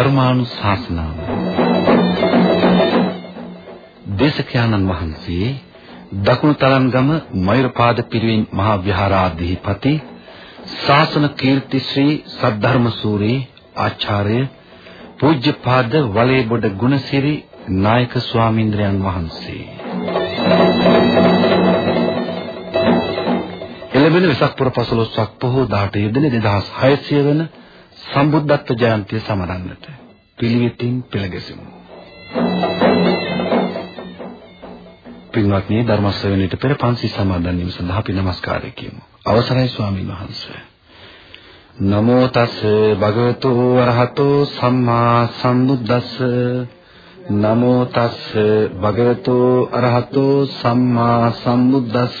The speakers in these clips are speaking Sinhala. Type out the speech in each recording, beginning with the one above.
ධර්මානුශාසනාව. දේශකයන්න් වහන්සේ දකුණු තරන්ගම මයුරපාද පිරිවෙන් මහා විහාරාධිපති ශාසන කීර්ති ශ්‍රී සද්ධර්ම සූරී ආචාර්ය පූජ්‍යපාද වලේබොඩ ගුණසිරි නායක ස්වාමීන්ද්‍රයන් වහන්සේ. එළඹෙන වෙසක් පුර 15ක් පොහොව 18 දින 2600 වන සම්බුද්ධත්ව ජයන්තිය සමරන්නට පිළිවෙතින් පෙළගැසෙමු. පින්වත්නි ධර්ම ශ්‍රවණයට පෙර පන්සි සමාදන් වීම සඳහා අපි নমස්කාරය කියමු. අවසරයි ස්වාමීන් වහන්සේ. නමෝ තස් භගවතු වරහතෝ සම්මා සම්බුද්දස්ස නමෝ තස් භගවතු අරහතෝ සම්මා සම්බුද්දස්ස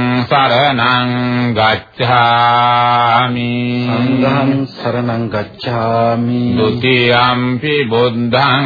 සරණං ගච්ඡාමි. සංඝං සරණං ගච්ඡාමි. ဒ ුතියම්පි බුද්ධං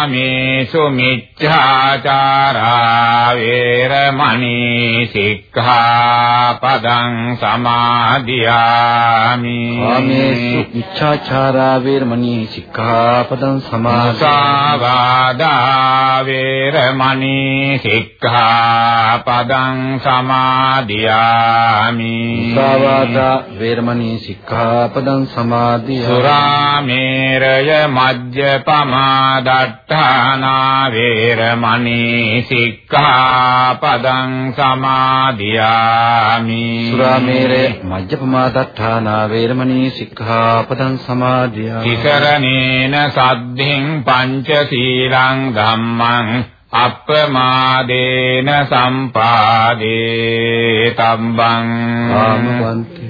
කාමේසු මිච්ඡාචාරා වේරමණී සික්ඛාපදං සමාදියාමි කාමේසු ඉච්ඡාචාරා වේරමණී සික්ඛාපදං සමාදාවා වේරමණී සික්ඛාපදං සමාදියාමි සාවාදා වේරමණී සික්ඛාපදං සමාදියාමි සුරාමේරය මජ්ජපමා දට්ඨානා වේරමණී සික්ඛාපදං සමාදියාමි. සුරාමේරේ මජ්ජපමාදත්තානා වේරමණී සික්ඛාපදං සමාදියාමි. තිසරණේන සද්ධින් පංචශීලං ධම්මං අප්පමාදේන සම්පාදේ තබ්බං ආමවන්තේ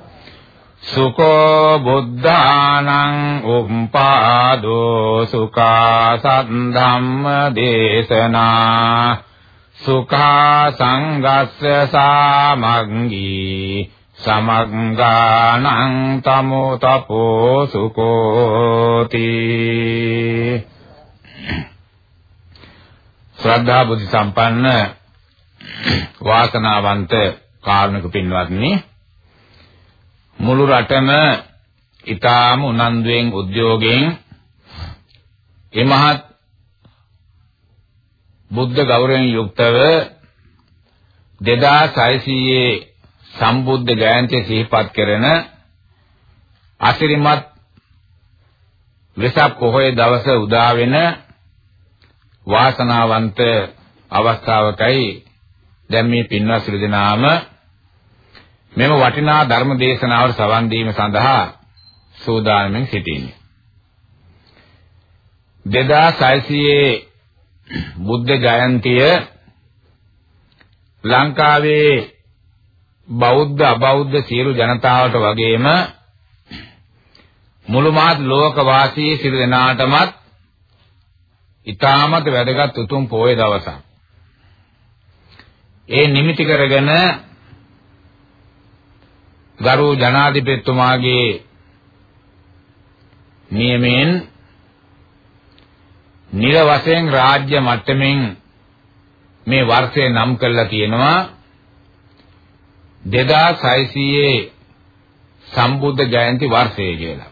සුකෝ බුද්ධානං උම්පාදෝ සුඛා සද්ධම්ම දේශනා සුඛා සංගස්ස සාමග්ගී සමග්ගානං තමෝ තපෝ සුකෝති ශ්‍රද්ධා බුද්ධ සම්පන්න වාසනාවන්ත කාරුණික පින්වත්නි මුළු රටම ඊටාම උනන්දුවෙන් උද්‍යෝගයෙන් එමහත් බුද්ධ ගෞරවයෙන් යුක්තව 2600 සම්බුද්ධ ජයන්තිය සිහිපත් කරන අසිරිමත් වෙසක් පොහොය දවස උදා වෙන වාසනාවන්ත අවස්ථාවකයි දැන් මේ පින්වත් සිළු දෙනාම මෙම වටිනා ධර්ම දේශනාවට සවන් දීම සඳහා සූදානම්ෙන් සිටින්නේ 2600 බුද්ධ ජයන්තිය ලංකාවේ බෞද්ධ අබෞද්ධ සියලු ජනතාවට වගේම මුළු මහත් ලෝක වාසී සියලු දෙනාටමත් ඊටමත් වැදගත් උතුම් පොයේ දවසක්. ඒ නිමිති කරගෙන ගරු ජනාධිපතිතුමාගේ නියමයෙන් නිල වශයෙන් රාජ්‍ය මට්ටමින් මේ වර්ෂය නම් කරලා තියෙනවා 2600 සම්බුද්ධ ජයන්ති වර්ෂය කියලා.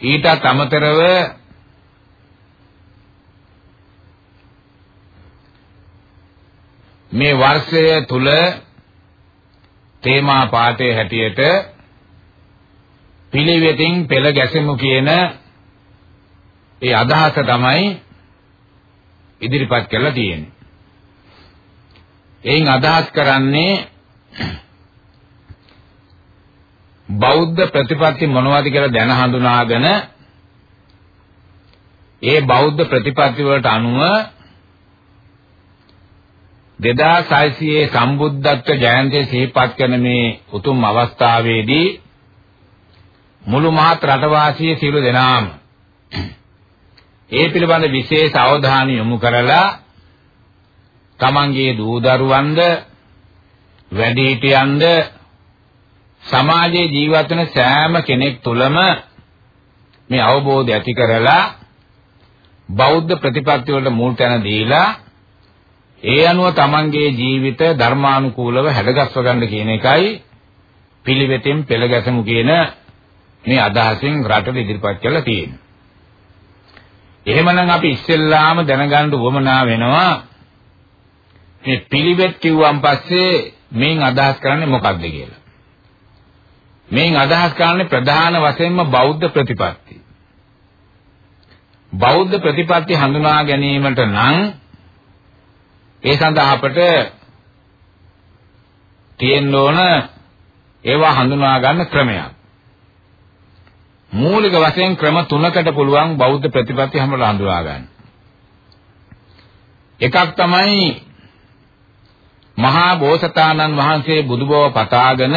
ඊටත් අමතරව මේ වර්ෂය තුල තේමා පාඨයේ හැටියට පිළිවෙතින් පෙළ ගැසෙමු කියන ඒ අදහස තමයි ඉදිරිපත් කරලා තියෙන්නේ. එයින් අදහස් කරන්නේ බෞද්ධ ප්‍රතිපත්ති මොනවද කියලා දැන හඳුනාගෙන ඒ බෞද්ධ ප්‍රතිපත්ති වලට අනුව 2600 සම්බුද්ධත්ව ජයන්තිය සිහිපත් කරන මේ උතුම් අවස්ථාවේදී මුළු මහත් රටවාසී සියලු දෙනාම ඒ පිළිබඳ විශේෂ අවධානය යොමු කරලා තමන්ගේ දූ දරුවන්ද වැඩිහිටියන්ද සමාජයේ ජීවත් වෙන සෑම කෙනෙක් තුළම මේ අවබෝධය ඇති කරලා බෞද්ධ ප්‍රතිපත්ති වලට මුල් තැන දීලා ඒ අනුව තමන්ගේ ජීවිත ධර්මානුකූලව හැඩගස්ව ගන්න කියන එකයි පිළිවෙතින් පෙළ ගැසමු කියන මේ අදහසින් රටට ඉදිරිපත් කරලා තියෙන්නේ. එහෙමනම් අපි ඉස්සෙල්ලාම දැනගන්න උවමනා වෙනවා මේ පිළිවෙත් කිව්වන් පස්සේ මේන් අදහස් කරන්නේ මොකක්ද කියලා. මේන් අදහස් කරන්නේ ප්‍රධාන වශයෙන්ම බෞද්ධ ප්‍රතිපත්ති. බෞද්ධ ප්‍රතිපත්ති හඳුනා ගැනීමට නම් ඒ සඳහා අපට තියෙන්න ඕන ඒවා හඳුනා ගන්න ක්‍රමයක්. මූලික වශයෙන් ක්‍රම තුනකට පුළුවන් බෞද්ධ ප්‍රතිපත්ති හැමෝම හඳුනා ගන්න. එකක් තමයි මහා බෝසතාණන් වහන්සේ බුදුබව පතාගෙන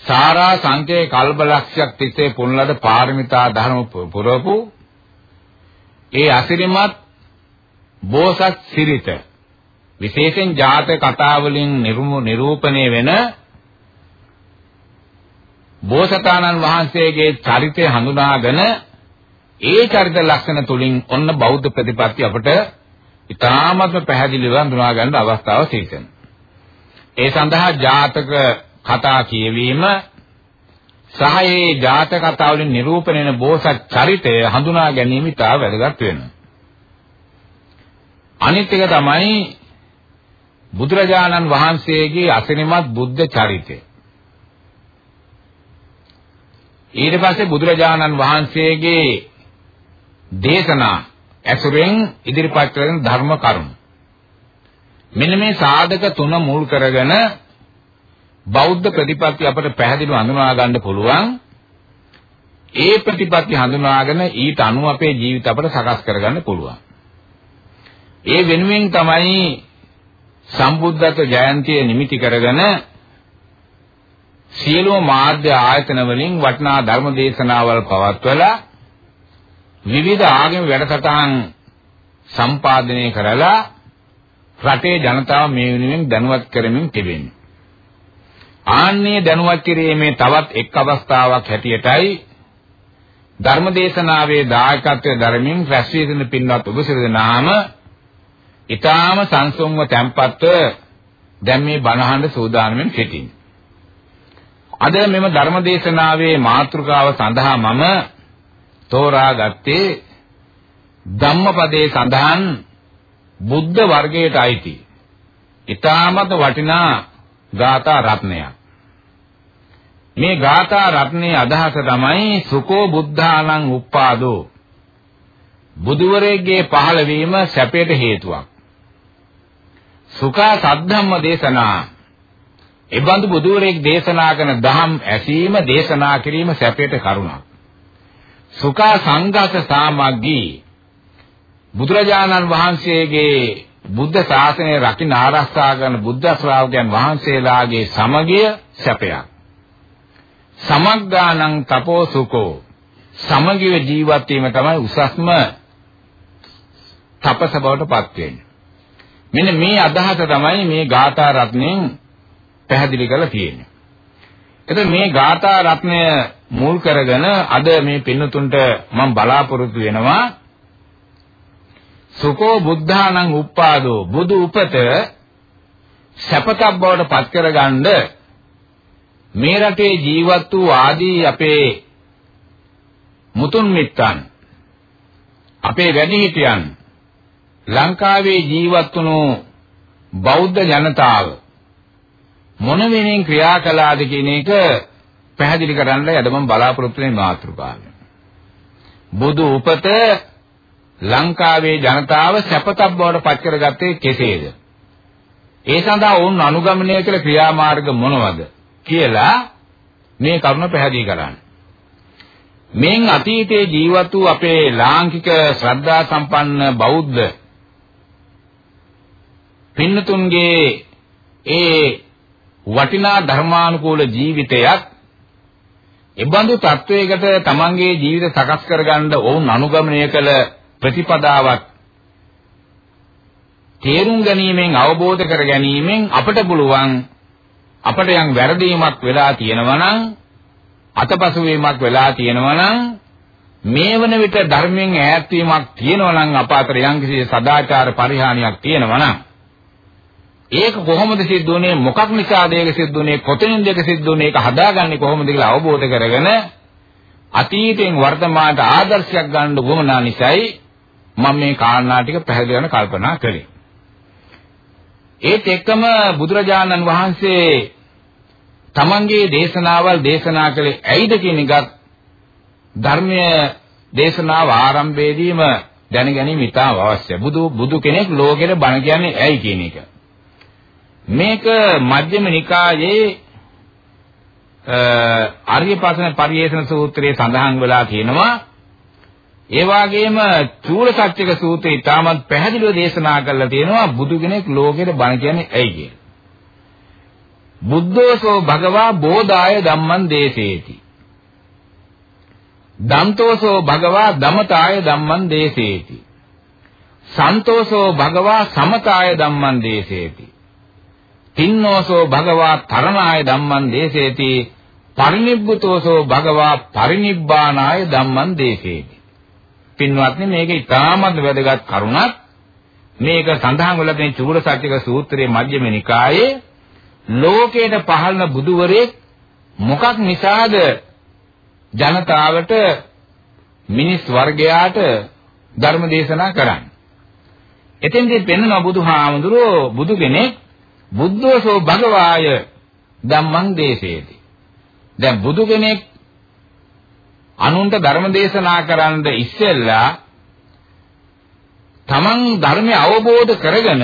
සාරා සංකේ කල්පලක්ෂයක් තිස්සේ පුණලද පාරමිතා ධර්ම පුරවපු ඒ අසිරිමත් බෝසත් සිරිත විශේෂයෙන් ජාතක කතා වලින් නිරූපණය වෙන බෝසතාණන් වහන්සේගේ චරිතය හඳුනාගෙන ඒ චරිත ලක්ෂණ තුලින් ඔන්න බෞද්ධ ප්‍රතිපත්ති අපට ඉතාමත්ම පැහැදිලිව හඳුනා ගන්න අවස්ථාව සීසන. ඒ සඳහා ජාතක කතා කියවීම සහ ඒ ජාතක කතා වලින් නිරූපණය වෙන බෝසත් චරිතය හඳුනා ගැනීම ඉතා වැදගත් වෙනවා. අනිත් එක තමයි බුදුරජාණන් වහන්සේගේ අසිරිමත් බුද්ධ චරිතය. ඊට පස්සේ බුදුරජාණන් වහන්සේගේ දේශනා ඇසුරෙන් ඉදිරිපත් කරන ධර්ම කරුණු. මෙන්න මේ සාධක තුන මුල් කරගෙන බෞද්ධ ප්‍රතිපත්ති අපට පැහැදිලිව අඳුනා ගන්න පුළුවන්. ඒ ප්‍රතිපත්ති හඳුනාගෙන ඊට අනුව අපේ ජීවිත අපට සකස් කරගන්න පුළුවන්. ඒ වෙනුවෙන් තමයි සම්බුද්ධත්ව ජයන්තිය නිමිති කරගෙන සියලුම මාධ්‍ය ආයතන වලින් වටිනා ධර්ම දේශනාවල් පවත්වලා විවිධ ආගම වැඩසටහන් සම්පාදනය කරලා රටේ ජනතාව මේ වෙනුවෙන් දැනුවත් කරමින් තිබෙනවා. ආන්නේ දැනුවත් කිරීමේ තවත් එක් අවස්ථාවක් හැටියටයි ධර්මදේශනාවේ දායකත්වයේ ධර්මින් රැස් වී සිටින පින්වත් ඔබ සියලු දෙනාම ඊටාම සංසුන්ව tempatව දැන් මේ බණහඬ සූදානම්ෙන් සිටින්නේ. අද මෙම ධර්මදේශනාවේ මාතෘකාව සඳහා මම තෝරාගත්තේ ධම්මපදයේ සඳහන් බුද්ධ වර්ගයට අයිති ඊටමත් වටිනා ගාථා රත්නයක්. මේ ගාථා රත්නයේ අදහස තමයි සුකෝ බුද්ධානං උප්පාදෝ බුදුවරයෙක්ගේ පහළ වීම සැපයට හේතුවක්. සුඛා සද්ධම්ම දේශනා එබඳු බුදුවරයෙක් දේශනා කරන දහම් ඇසීම දේශනා කිරීම සැපයට කරුණක්. සුඛා සංඝස සාමග්ගී බුදුරජාණන් වහන්සේගේ බුද්ධ ශාසනය රකින්න ආරක්ෂා කරන බුද්ධ ශ්‍රාවකයන් වහන්සේලාගේ සමගිය සැපයක්. සමග්ගානං තපෝ සුකෝ සමගිව ජීවත් වීම තමයි උසස්ම තපස බවට පත් වෙන්නේ. මෙන්න මේ අදහස තමයි මේ ගාථා රත්නයෙන් පැහැදිලි කරලා තියෙන්නේ. එතකොට මේ ගාථා රත්නය මුල් කරගෙන අද මේ පින්නතුන්ට මම බලාපොරොත්තු වෙනවා සුකෝ බුද්ධානං උප්පාදෝ බුදු උපත සැපතක් බවට පත් කරගන්න මේ රටේ ජීවත් වූ ආදී අපේ මුතුන් මිත්තන් අපේ වැඩිහිටියන් ලංකාවේ ජීවත් වුණු බෞද්ධ ජනතාව මොන වෙනින් ක්‍රියා කළාද කියන එක පැහැදිලි කරන්නයි අද මම බලාපොරොත්තු වෙන මාතෘකාව. බුදු උපත ලංකාවේ ජනතාව සැපතක් බවට පත් කරගත්තේ කෙසේද? ඒ සඳහා වුන් අනුගමනය කළ ක්‍රියාමාර්ග මොනවද කියලා මේ කරුණ පැහැදිලි කරන්න. මෙන් අතීතයේ ජීවත් වූ අපේ ලාංකික ශ්‍රද්ධා සම්පන්න බෞද්ධ පින්නතුන්ගේ ඒ වටිනා ධර්මානුකූල ජීවිතයක් එබඳු තත්වයකට තමන්ගේ ජීවිත සකස් කරගන්න ඔවුන් අනුගමනය කළ ප්‍රතිපදාවක් තේරුම් ගැනීමෙන් අවබෝධ කර ගැනීමෙන් අපට පුළුවන් අපට යම් වැරදීමක් වෙලා තියෙනවා නම් අතපසු වීමක් වෙලා තියෙනවා නම් මේ වන විට ධර්මයෙන් ඈත් වීමක් තියෙනවා නම් අප අතර යම්කිසි සදාචාර පරිහානියක් තියෙනවා නම් ඒක කොහොමද සිද්ධ වුනේ මොකක් නිසාද ඒක සිද්ධ වුනේ කොතනින්ද ඒක සිද්ධ වුනේ ඒක හදාගන්නේ කොහොමද කියලා අවබෝධ කරගෙන අතීතයෙන් වර්තමානට ආදර්ශයක් ගන්න උවමනා නිසායි මම මේ කාරණා ටික පැහැදිලි කරන කල්පනා කළේ. ඒත් එක්කම බුදුරජාණන් වහන්සේ තමන්ගේ දේශනාවල් දේශනා කළේ ඇයිද කියන එකත් ධර්මය දේශනාව ආරම්භයේදීම දැනගැනීම ඉතාම අවශ්‍යයි. බුදු බුදු කෙනෙක් ලෝකෙට බණ කියන්නේ ඇයි කියන එක. මේක මජ්ක්‍ධිම නිකායේ ආර්යපාසන පරිේෂණ සූත්‍රයේ සඳහන් වෙලා තියෙනවා ඒ වගේම චූල සත්‍යක සූත්‍රය ඉතාමත් පැහැදිලිව දේශනා කරලා තියෙනවා බුදු කෙනෙක් ලෝකෙට බණ කියන්නේ ඇයි කියලා. බුද්ධෝසෝ භගවා බෝධාය ධම්මං දේසේති. දන්තෝසෝ භගවා දමතාය ධම්මං දේසේති. සන්තෝසෝ භගවා සමතාය ධම්මං දේසේති. තින්නෝසෝ භගවා තරණාය ධම්මං දේසේති. පරිනිබ්බුතෝසෝ භගවා පරිනිබ්බානාය ධම්මං දේසේති. පින්වත්නි මේක ඉතාමත් වැදගත් කරුණක්. මේක සඳහන් වෙලා තියෙන චූල සත්‍යක සූත්‍රයේ මධ්‍යම නිකායේ ලෝකයට පහළන බුදුවරයෙක් මොකක් නිසාද ජනතාවට මිනිස් වර්ගයාට ධර්ම දේශනා කරන්නේ. එතෙන්දී පෙන්වන බුදුහාමුදුරෝ බුදු කෙනෙක් බුද්ධෝසෝ භගවාය ධම්මං දේශේති. දැන් බුදු කෙනෙක් අනුන්ට ධර්ම දේශනා කරන්න ඉස්සෙල්ලා තමන් ධර්මය අවබෝධ කරගෙන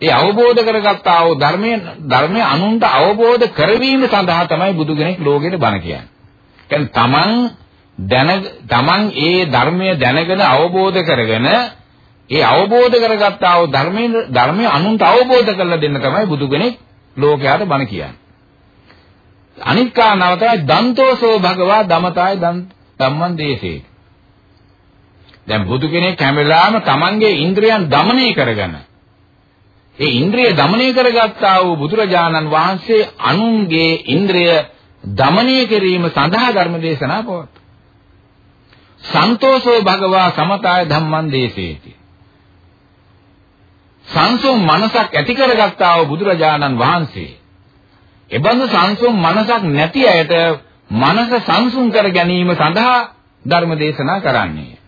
ඒ අවබෝධ කරගත්තා වූ ධර්මයේ ධර්මය අනුන්ට අවබෝධ කරවීම සඳහා තමයි බුදු කෙනෙක් ලෝකෙට බණ කියන්නේ. කියන්නේ තමන් දැන තමන් ඒ ධර්මය දැනගෙන අවබෝධ කරගෙන ඒ අවබෝධ කරගත්තා වූ ධර්මයේ ධර්මයේ අනුන්ට අවබෝධ කරලා දෙන්න තමයි බුදු කෙනෙක් ලෝකයට බණ කියන්නේ. අනිත් කාරණාව තමයි දන්තෝසෝ භගවා දමතාය ධම්මං දේශේ. දැන් බුදු කෙනෙක් හැම වෙලාවෙම තමන්ගේ ඉන්ද්‍රියන් দমনය කරගෙන ඒ ඉන්ද්‍රිය দমনය කරගත්තා වූ බුදුරජාණන් වහන්සේ අනුන්ගේ ඉන්ද්‍රිය দমনය කිරීම සඳහා ධර්ම දේශනා පවත්වනවා. සන්තෝෂෝ භගවා සමතාය ධම්මං දේසේති. සංසුම් මනසක් ඇති කරගත්තා වූ බුදුරජාණන් වහන්සේ එබඳු සංසුම් මනසක් නැති අයට මනස සංසුම් කර ගැනීම සඳහා ධර්ම දේශනා කරන්නේ.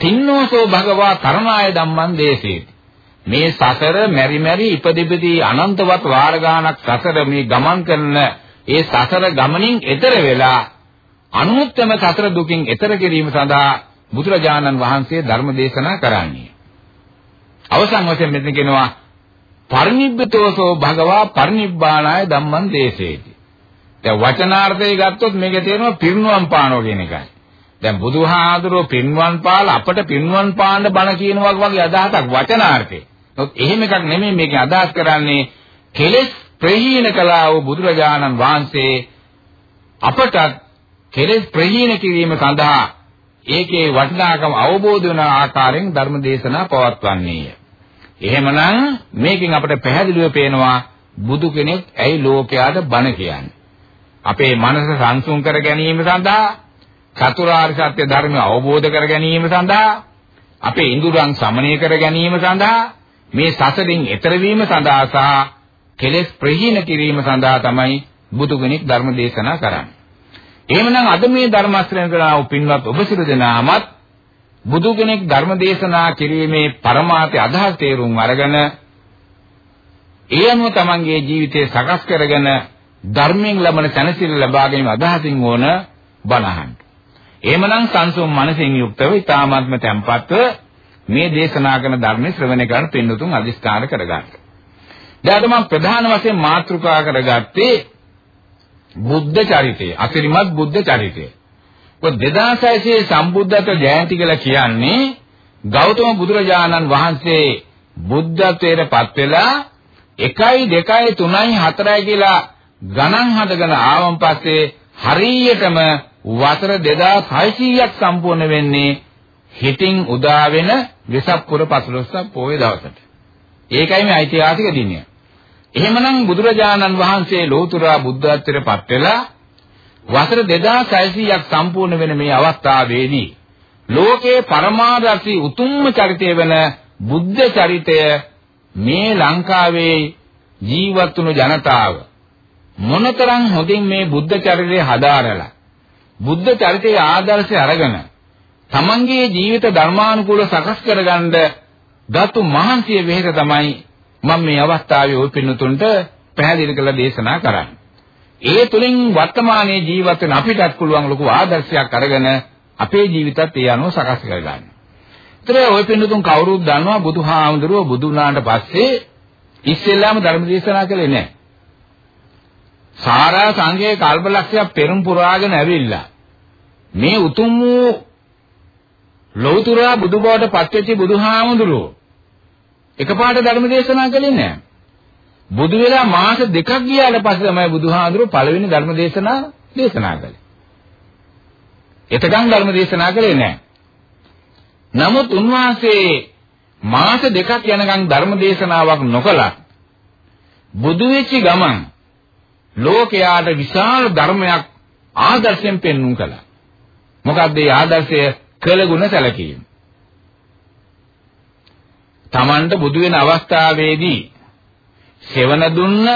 තින්නෝසෝ භගවා තරණාය ධම්මං දේශේති. මේ සසර මෙරි මෙරි ඉපදිපදී අනන්තවත් වාර ගානක් සසර මේ ගමන් කරන ඒ සසර ගමනින් එතර වෙලා අනුත්තම සසර දුකින් එතර කිරීම සඳහා බුදුරජාණන් වහන්සේ ධර්ම දේශනා කරන්නේ. අවසන් වශයෙන් මෙතන කියනවා පරිනිබ්බතෝසෝ භගවා පරිනිබ්බානාය ධම්මං දේශේති. දැන් වචනාර්ථය ගත්තොත් මේකේ තියෙනවා පිරිනුවම් පානෝ කියන එකයි. දැන් බුදුහාඳුරෝ පින්වන් පාල අපට පින්වන් පාන්න බණ කියනවා වගේ අදහසක් වචනාර්ථේ. නමුත් එහෙම එකක් නෙමෙයි මේකේ අදහස් කරන්නේ කෙලෙස් ප්‍රහීන කළා වූ බුදුරජාණන් වහන්සේ අපට කෙලෙස් ප්‍රහීන කිරීම සඳහා ඒකේ වටිනාකම අවබෝධ වන ආකාරයෙන් ධර්ම දේශනා පවත්වන්නේය. එහෙමනම් මේකෙන් අපට පැහැදිලිව පේනවා බුදු කෙනෙක් ඇයි ලෝකයාට බණ කියන්නේ. අපේ මනස සංසුන් කර ගැනීම සඳහා චතුරාර්ය සත්‍ය ධර්මය අවබෝධ කර ගැනීම සඳහා අපේ ඉන්ද්‍රයන් සමනය කර ගැනීම සඳහා මේ සසරින් එතර වීම සඳහා සහ කෙලෙස් ප්‍රහීන කිරීම සඳහා තමයි බුදු කෙනෙක් ධර්ම දේශනා කරන්නේ. එහෙමනම් අද මේ ධර්ම ශ්‍රේණිකලා වූ පින්වත් ඔබ සියලු දෙනාමත් බුදු කෙනෙක් ධර්ම දේශනා කිරීමේ පරමාර්ථය අදහස් තේරුම් අරගෙන ඒ අනුව තමන්ගේ ජීවිතය සකස් කරගෙන ධර්මයෙන් ලබන සැනසීම ලබා ගැනීම අදහසින් ඕන බණහන්. එහෙමනම් සංසුම් මනසින් යුක්තව ඊ타මාත්ම tempatව මේ දේශනා කරන ධර්මයේ ශ්‍රවණය කරන පින්නතුන් අදිස්ථාන කරගන්න. දැන් මම ප්‍රධාන වශයෙන් මාතෘකා කරගත්තේ බුද්ධ චරිතය. අසිරිමත් බුද්ධ චරිතය. ඔය 2600 සම්බුද්ධත්ව ජයන්ති කියලා කියන්නේ ගෞතම බුදුරජාණන් වහන්සේ බුද්ධත්වයට පත් වෙලා 1යි 2යි 3යි 4යි කියලා ගණන් හදගෙන ආවන් පස්සේ හරියටම වසර 2600ක් සම්පූර්ණ වෙන්නේ හිතින් උදා වෙන වෙසක් පුර 15ක් පොයේ දවසට. ඒකයි මේ ඓතිහාසික දිනය. එහෙමනම් බුදුරජාණන් වහන්සේ ලෝතුරා බුද්ධත්වයට පත් වෙලා වසර 2600ක් සම්පූර්ණ වෙන මේ අවස්ථාවේදී ලෝකේ පරමාදර්ශී උතුම්ම චරිතය වෙන බුද්ධ චරිතය මේ ලංකාවේ ජීවත් වුණු ජනතාව මොනතරම් හොඳින් මේ බුද්ධ චරිතය හදාරලා බුද්ධ චරිතයේ ආදර්ශය අරගෙන තමන්ගේ ජීවිත ධර්මානුකූලව සකස් කරගන්න දතු මහන්සිය වෙහෙස තමයි මම මේ අවස්ථාවේ ওই පින්නතුන්ට පැහැදිලි කරලා දේශනා කරන්නේ. ඒ තුලින් වර්තමානයේ ජීවත් වෙන අපිටත් පුළුවන් ලොකු ආදර්ශයක් අරගෙන අපේ ජීවිතත් ඒ අනුව සකස් කරගන්න. ඒතර ওই පින්නතුන් කවුරුත් දන්නවා බුදුහාමුදුරුවෝ බුදු වුණාට පස්සේ ඉස්සෙල්ලාම ධර්ම දේශනා කළේ නැහැ. සාරා සංඝයේ කල්පලක්ෂයක් පෙරම් පුරාගෙන ඇවිල්ලා මේ උතුම් වූ ලෞතුරා බුදුබවට පත්වෙච්ච බුදුහාමුදුරුවෝ එකපාරට ධර්ම දේශනා කළේ නැහැ. බුදු වෙලා මාස දෙකක් ගියාට පස්සේ තමයි බුදුහාඳුරු පළවෙනි ධර්ම දේශනා දේශනා කළේ. එතකන් ධර්ම දේශනා කළේ නැහැ. නමුත් උන්වහන්සේ මාස දෙකක් යනකම් ධර්ම දේශනාවක් නොකළා. බුදු වෙච්ච ගමන් ලෝකයාට විශාල ධර්මයක් ආදර්ශයෙන් පෙන්වුම් කළා. මොකක්ද මේ ආදර්ශය කළගුණ සැලකීම. Tamanට බුදු වෙන අවස්ථාවේදී සෙවණ දුන්න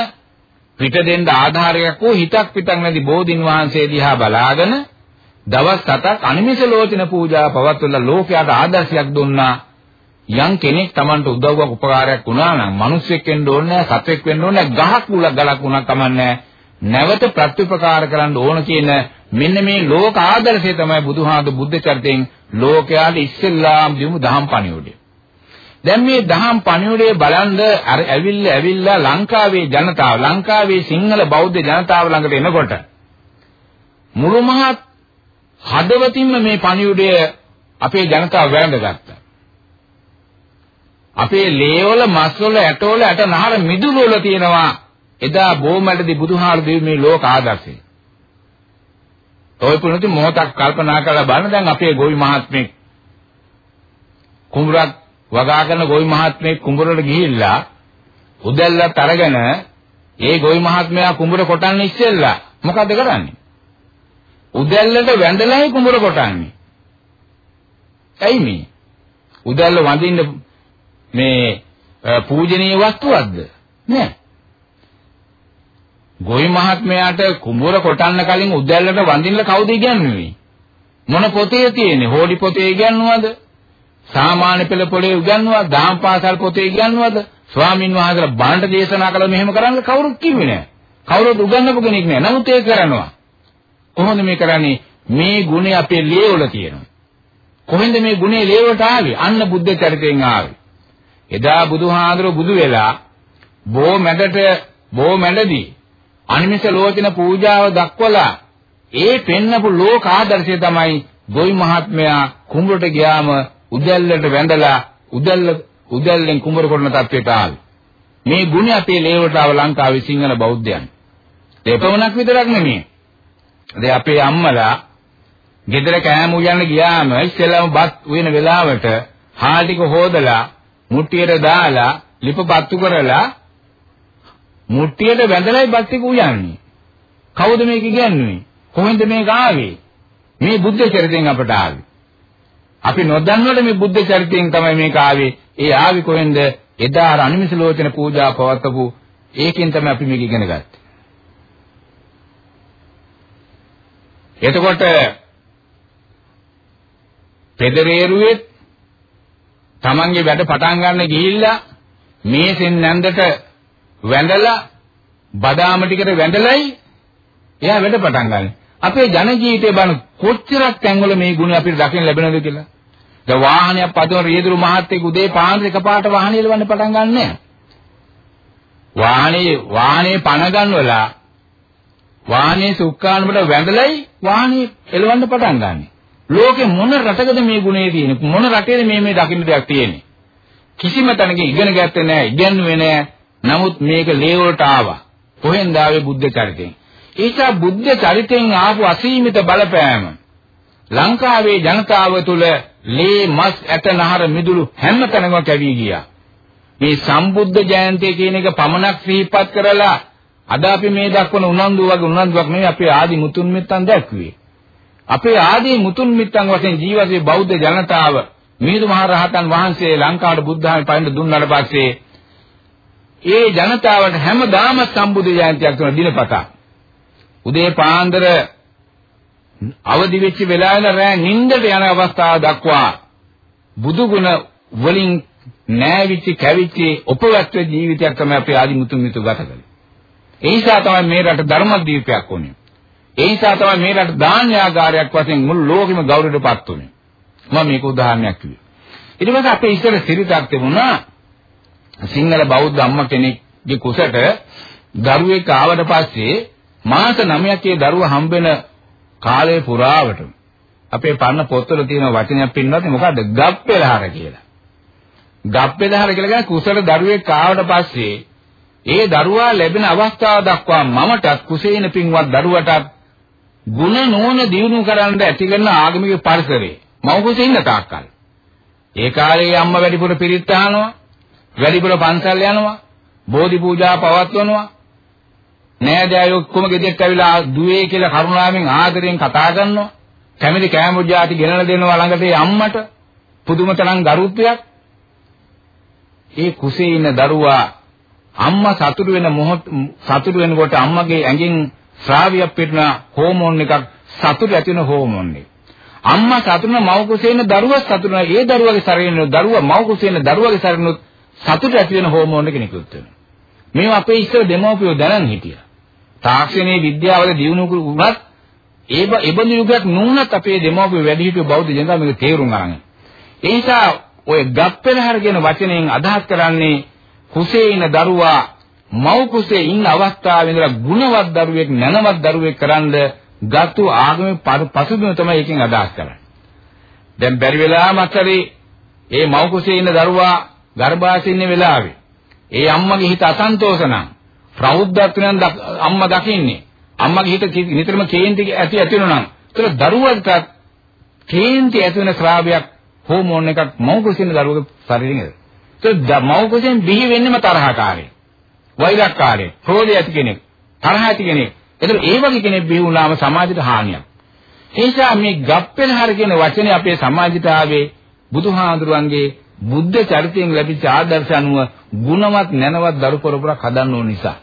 පිට දෙන්න ආධාරයක් වූ හිතක් පිටක් නැති බෝධින් වහන්සේ දිහා බලාගෙන දවස් 7ක් අනිමිස ලෝචන පූජා පවත්වලා ලෝකයට ආදර්ශයක් දුන්නා. යම් කෙනෙක් Tamanට උදව්වක් උපකාරයක් වුණා නම් මිනිස්සෙක් වෙන්න ඕනේ නැහැ සතෙක් වෙන්න ඕනේ නැහැ ගහක් මුලක් ගලක් වුණා කමන්නේ නැවත ප්‍රතිපකාර කරන්න ඕන කියන මෙන්න මේ ලෝක ආදර්ශය තමයි බුදුහාඳු බුද්ධ චරිතයෙන් ලෝකයාට ඉස්සෙල්ලාම දීමු දහම් පණිවුඩේ දැන් මේ දහම් පණිවිඩය බලන්ද අර ඇවිල්ලා ඇවිල්ලා ලංකාවේ ජනතාව ලංකාවේ සිංහල බෞද්ධ ජනතාව ළඟට එනකොට මුළු මහත් හදවතින්ම මේ පණිවිඩය අපේ ජනතාව වැළඳගත්තා. අපේ ලේවල මස්වල ඇටවල ඇට නහර මිදුළු වල තියෙනවා එදා බොමැඩදී බුදුහාර දෙවි මේ ලෝක ආදර්ශය. ඔය පුණුති මොහොතක් කල්පනා කරලා බලන්න දැන් අපේ ගෝවි මහත්මෙක් කුඹරක් වගා කරන ගෝවි මහත්මෙක් කුඹරට ගිහිල්ලා උදැල්ලත් අරගෙන ඒ ගෝවි මහත්මයා කුඹර කොටන්න ඉස්සෙල්ලා මොකද කරන්නේ? උදැල්ලට වැඳලායි කුඹර කොටන්නේ. ඇයි මේ? උදැල්ල වඳින්න මේ පූජනීය වස්තුවක්ද? නෑ. ගොවි මහත්මයාට කුඹුර කොටන්න කලින් උදැල්ලට වඳින්න කවුද ඉගන්වන්නේ? මොන පොතේ තියෙන්නේ? හෝඩි පොතේ ඉගන්වනවද? සාමාන්‍ය පෙළ පොලේ ඉගන්වනවද? දාම් පාසල් පොතේ ඉගන්වනවද? ස්වාමින් වහන්සේලා බණ්ඩ දේශනා කළා මෙහෙම කරන්න කවුරුත් කිව්වේ නෑ. කවුරුත් උගන්වපු කෙනෙක් නෑ. නමුත් ඒක කරනවා. කොහොමද මේ කරන්නේ? මේ ගුණය අපේ ලේවල තියෙනවා. කොහෙන්ද මේ ගුණය ලේවලට ආවේ? අන්න බුද්ධ චරිතයෙන් ආවේ. එදා බුදුහාඳුර බුදු වෙලා බෝ මැදට බෝ මැදදී අනිමිස ලෝචන පූජාව දක්වලා ඒ පෙන්නපු ලෝක ආදර්ශය තමයි ගොවි මහත්මයා කුඹරට ගියාම උදැල්ලට වැඳලා උදැල්ල උදැල්ලෙන් කුඹර කොටන තත්වයට ආවේ. මේ ගුණ අපේ ලේවට ආව ලංකාවේ සිංහල බෞද්ධයන්. දෙපමණක් විතරක් නෙමෙයි. දැන් අපේ අම්මලා ගෙදර කෑම උයන්න ගියාම ඉස්සෙල්ලාම බත් උයන වෙලාවට හාල් ටික හොදලා මුට්ටියට දාලා ලිප පත්තු කරලා මුට්ටියට වැඳලායි බත් ටික උයන්නේ. කවුද මේක කියන්නේ? කොහෙන්ද මේක ආවේ? මේ බුද්ධ චරිතයෙන් අපට ආවේ. අපි නොදන්නවට මේ බුද්ධ චරිතයෙන් තමයි මේක ආවේ. ඒ ආවේ කොහෙන්ද? එදා අර අනිමිස ලෝචන පූජා පවත්වපු ඒකෙන් තමයි අපි මේක ඉගෙන ගත්තේ. එතකොට පෙදරේරුවේ තමන්ගේ වැඩ පටන් ගන්න ගිහිල්ලා මේසෙන් නැන්දට වැඳලා බදාම ටිකට වැඳලයි එයා වැඩ පටන් ගන්න. අපේ ජන ජීවිතේ බලන කොච්චරක් තැන්වල මේ ගුණ අපිට දකින්න ලැබෙනවද කියලා. දැන් වාහනයක් පදවන රියදුරු මහත්තයෙක් උදේ පාන්දර එකපාරට වාහනේ එලවන්න පටන් ගන්නෑ. වාහනේ වාහනේ පණ ගන්නවලා වාහනේ සුක්කානුවට වැඳලයි වාහනේ එලවන්න පටන් ගන්නෙ. ලෝකේ මොන රටකද මේ ගුණේ තියෙන්නේ? මොන රටේද මේ මේ දකින්න දෙයක් තියෙන්නේ? කිසිම තැනක ඉගෙන ගත්තේ නැහැ, ඉගෙනුවේ නැහැ. නමුත් මේක ලේ වලට ආවා. කොහෙන්ද ආවේ බුද්ධ චරිතයෙන්? ඒක බුද්ධ චරිතයෙන් ආපු අසීමිත බලපෑම ලංකාවේ ජනතාව තුළ ලේ මස් ඇට නහර මිදුළු හැම තැනම කැවී ගියා. මේ සම්බුද්ධ ජයන්තිය කියන එක පමණක් සිහිපත් කරලා අද අපි මේ දක්වන උනන්දුව වගේ උනන්දුවක් නෙවෙයි අපේ ආදි මුතුන් මිත්තන් දැක්ුවේ. අපේ ආදි මුතුන් මිත්තන් වශයෙන් ජීවසේ බෞද්ධ ජනතාව මිහිඳු මහ රහතන් වහන්සේ ලංකාවට බුද්ධාමි පයින් දුන්නාට පස්සේ ඒ ජනතාවට හැමදාම සම්බුද්ධ ජයන්තියක් කරන දිනපතා උදේ පාන්දර අවදි වෙච්ච වෙලාවල රෑ නිින්දට යන අවස්ථාව දක්වා බුදු ගුණ වලින් නෑවිච්ච කැවිච්ච උපවස්ත්‍ර ජීවිතයක් තමයි අපේ ආදි මුතුන් මිතු ගත කළේ. ඒ නිසා තමයි මේ රට ධර්මදීපයක් වුනේ. ඒ නිසා තමයි මේ රට ධාන්‍යාගාරයක් වශයෙන් මුළු ලෝකෙම ගෞරවයටපත් වුනේ. මම මේක උදාහරණයක් කිව්වේ. ඊට පස්සේ අපේ ඉස්සර සිරිතක් තිබුණා සිංහල බෞද්ධ අම්මා කෙනෙක්ගේ කුසට දරුවෙක් ආවට පස්සේ මාස 9ක් ඒ දරුවා හම්බෙන කාලය පුරාවට අපේ පරණ පොත්වල තියෙන වචනයක් පින්නවත් මොකද්ද? ගප්පෙලහර කියලා. ගප්පෙලහර කියලා කියන්නේ කුසල දරුවෙක් ආවට පස්සේ ඒ දරුවා ලැබෙන අවස්ථාව දක්වා මමටත් කුසේන පින්වත් දරුවටත් ಗುಣ නෝන දියුණු කරන්න ඇති කරන ආගමික පරිසරේ මව කුසේ ඉන්න තාක්කල්. ඒ කාලේ අම්මා වැඩිපුර පිරිත් අහනවා, වැඩිපුර පන්සල් යනවා, බෝධි පූජා පවත්වනවා. නෑදෑයෝ ඔක්කොම ගෙදෙට්ට ඇවිල්ලා දුවේ කියලා කරුණාවෙන් ආදරෙන් කතා කරනවා. කැමති කෑමොජ්ජාති ගෙනලා දෙනවා ළඟට ඒ අම්මට පුදුම තරම් ගරුත්වයක්. ඒ කුසේ ඉන්න දරුවා අම්මා සතුටු වෙන මොහොත සතුටු වෙනකොට අම්මගේ ඇඟෙන් ශ්‍රාවියක් පිටන හෝමෝන් එකක් සතුට ඇති වෙන හෝමෝන් එක. අම්මා සතුටු වෙන මව කුසේ ඉන්න දරුවා සතුටු වෙන ඒ දරුවගේ ශරීරෙන දරුවා මව කුසේ ඉන්න දරුවගේ ශරීරෙනුත් සතුට ඇති වෙන හෝමෝන් එක නිකුත් වෙනවා. මේවා අපේ ඉස්සර දෙමව්පියෝ දැනන් හිටියා. තාක්ෂණයේ විද්‍යාවල දියුණු වුණත් ඒ එබඳු යුගයක් නුනත් අපේ දෙමව්පියෝ වැඩි හිටිය බෞද්ධ ජනතාව මේක තේරුම් ගන්න. ඒ නිසා ඔය ගප්පෙලහර කියන වචනයෙන් අදහස් කරන්නේ කුසේ ඉන දරුවා මව් කුසේ ඉන්න අවස්ථාවේ ඉඳලා ගුණවත් දරුවෙක් නැනවත් දරුවෙක් කරන්ද ගත්තු ආගමේ පසුබිම තමයි එකෙන් අදහස් කරන්නේ. දැන් බැරි වෙලාවම අතරේ ඒ මව් කුසේ ඉන්න දරුවා ගර්භාෂයේ ඉන්න වෙලාවේ ඒ අම්මගේ හිත අසන්තෝෂ නම් ප්‍රෞද්ධත්වයෙන් අම්මා දකින්නේ. අම්මගේ හිත නිතරම කේන්ති ඇති ඇති වෙනවා නම් ඒතර දරුවන්ට කේන්ති ඇති වෙන ශ්‍රාවයක් හෝමෝන් එකක් මව් කුසේ ඉන්න දරුවගේ ශරීරයෙන් ඒතර මව් කුසෙන් බිහි වෙන්නේම තරහකාරී. වෛරක්කාරී. ක්‍රෝධය ඇති කෙනෙක්. තරහ ඇති කෙනෙක්. ඒතර ඒ වගේ කෙනෙක් බිහි වුණාම සමාජයට හානියක්. ඒ නිසා මේ ගප්පෙනහර කියන වචනේ අපේ සමාජයට ආවේ බුදුහාඳුරන්ගේ බුද්ධ චරිතයෙන් ලැබිච්ච ආදර්ශ අනුව ගුණවත් නැනවත් දරු පොරපුරක් හදන්න ඕන නිසා.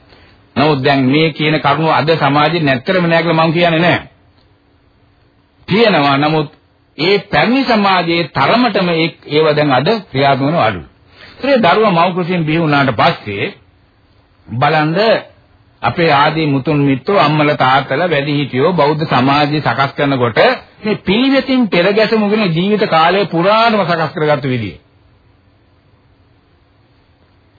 නමුත් දැන් මේ කියන කරුණ අද සමාජයේ නැත්තරම නෑ කියලා මම කියන්නේ නෑ. තියෙනවා නමුත් ඒ පැරණි සමාජයේ තරමටම ඒව දැන් අද ක්‍රියාත්මක වෙනව අඩුයි. ඒ දරුවා මව් කුසින් බිහි වුණාට පස්සේ බලන්න අපේ ආදී මුතුන් මිත්තෝ අම්මලා තාත්තලා වැඩිහිටියෝ බෞද්ධ සමාජය සකස් කරනකොට මේ පිළිවෙතින් පෙරගැසමුගෙන ජීවිත කාලය පුරාම සකස් කරගත්තු විදිය.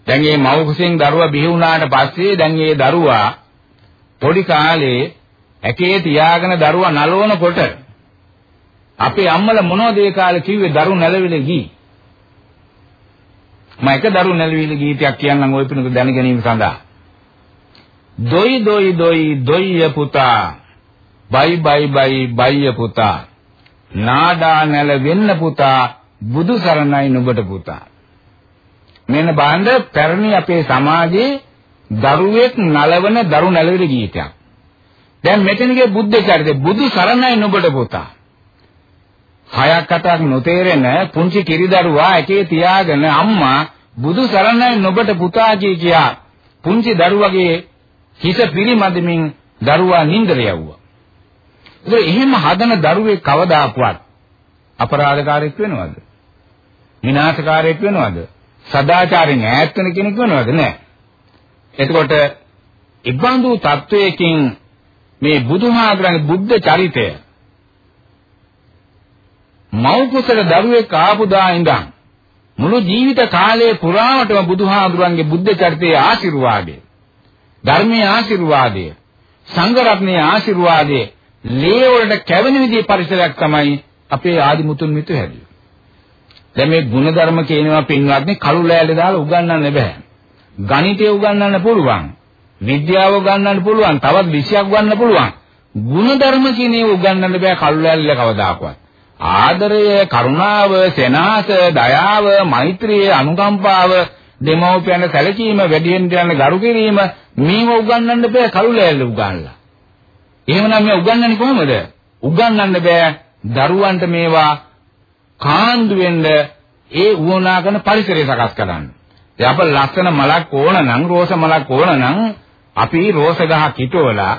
දැන් මේ මව් කුසෙන් දරුවා බිහි වුණාට පස්සේ දැන් මේ දරුවා පොඩි කාලේ ඇකේ තියාගෙන දරුවා නලවනකොට අපේ අම්මලා මොනවද ඒ කාලේ කිව්වේ? දරු නැලවිල ගී. මම එක දරු නැලවිල ගීතයක් කියන්නම් ওই පිනක දැන ගැනීම සඳහා. දොයි දොයි දොයි දොයිය පුතා. බයි බයි බයි බයිය පුතා. නාඩා නැල වෙන්න පුතා. බුදු සරණයි නුඹට පුතා. මෙන්න බාන්ද පැරණි අපේ සමාජයේ දරුවෙක් නලවන දරු නැලවිලි ගීතයක් දැන් මෙතනගේ බුද්ධ චරිතය බුදු සරණයි නුඹට පුතා හයක් අටක් නොතේරෙන පුංචි කිරිදරුවා ඇකේ තියාගෙන අම්මා බුදු සරණයි නුඹට පුතා කියා පුංචි දරුවගේ හිත පිරිමදමින් දරුවා නින්දර යවුවා. ඒක එහෙම හදන දරුවේ කවදාකවත් අපරාධකාරයෙක් වෙනවද? විනාශකාරයෙක් වෙනවද? සදාචාරයෙන් ඈත් වෙන කෙනෙක් වෙනවද? නැහැ. එතකොට ඉබ්බන්දු තත්වයකින් මේ බුදුහාමුදුරන්ගේ බුද්ධ චරිතය මව් කුසල දරුවෙක් ආපු දා ඉඳන් මුළු ජීවිත කාලය පුරාවටම බුදුහාමුදුරන්ගේ බුද්ධ චරිතයේ ආශිර්වාදය ධර්මයේ ආශිර්වාදය සංඝ රත්නයේ ආශිර්වාදය ලේ වලට කැවෙන විදිහේ පරිසරයක් තමයි අපේ ආදි මුතුන් මිතු හැදුවේ. දැන් මේ ಗುಣධර්ම කියනවා පින්වත්නි කළු ලෑල්ල දාලා උගන්වන්න බෑ. ගණිතය උගන්වන්න පුළුවන්. විද්‍යාව උගන්වන්න පුළුවන්. තවත් විෂයක් උගන්වන්න පුළුවන්. ಗುಣධර්ම කියන ඒවා උගන්වන්න බෑ කළු ලෑල්ල කවදාකවත්. ආදරය, කරුණාව, සෙනෙහස, දයාව, මෛත්‍රිය, අනුකම්පාව, දෙමව්පියන් සැලකීම, වැඩියෙන් යන ගරු කිරීම මේවා උගන්වන්න බෑ කළු ලෑල්ල උගන්ලා. එහෙමනම් මේ උගන්වන්නේ කොහොමද? උගන්වන්න බෑ දරුවන්ට මේවා කාන්දු වෙන්න ඒ වුණා කරන පරිසරය සකස් කරන්න. දැන් අප ලස්සන මලක් ඕන නම් රෝස මලක් ඕන නම් අපි රෝස ගහ කිටවලා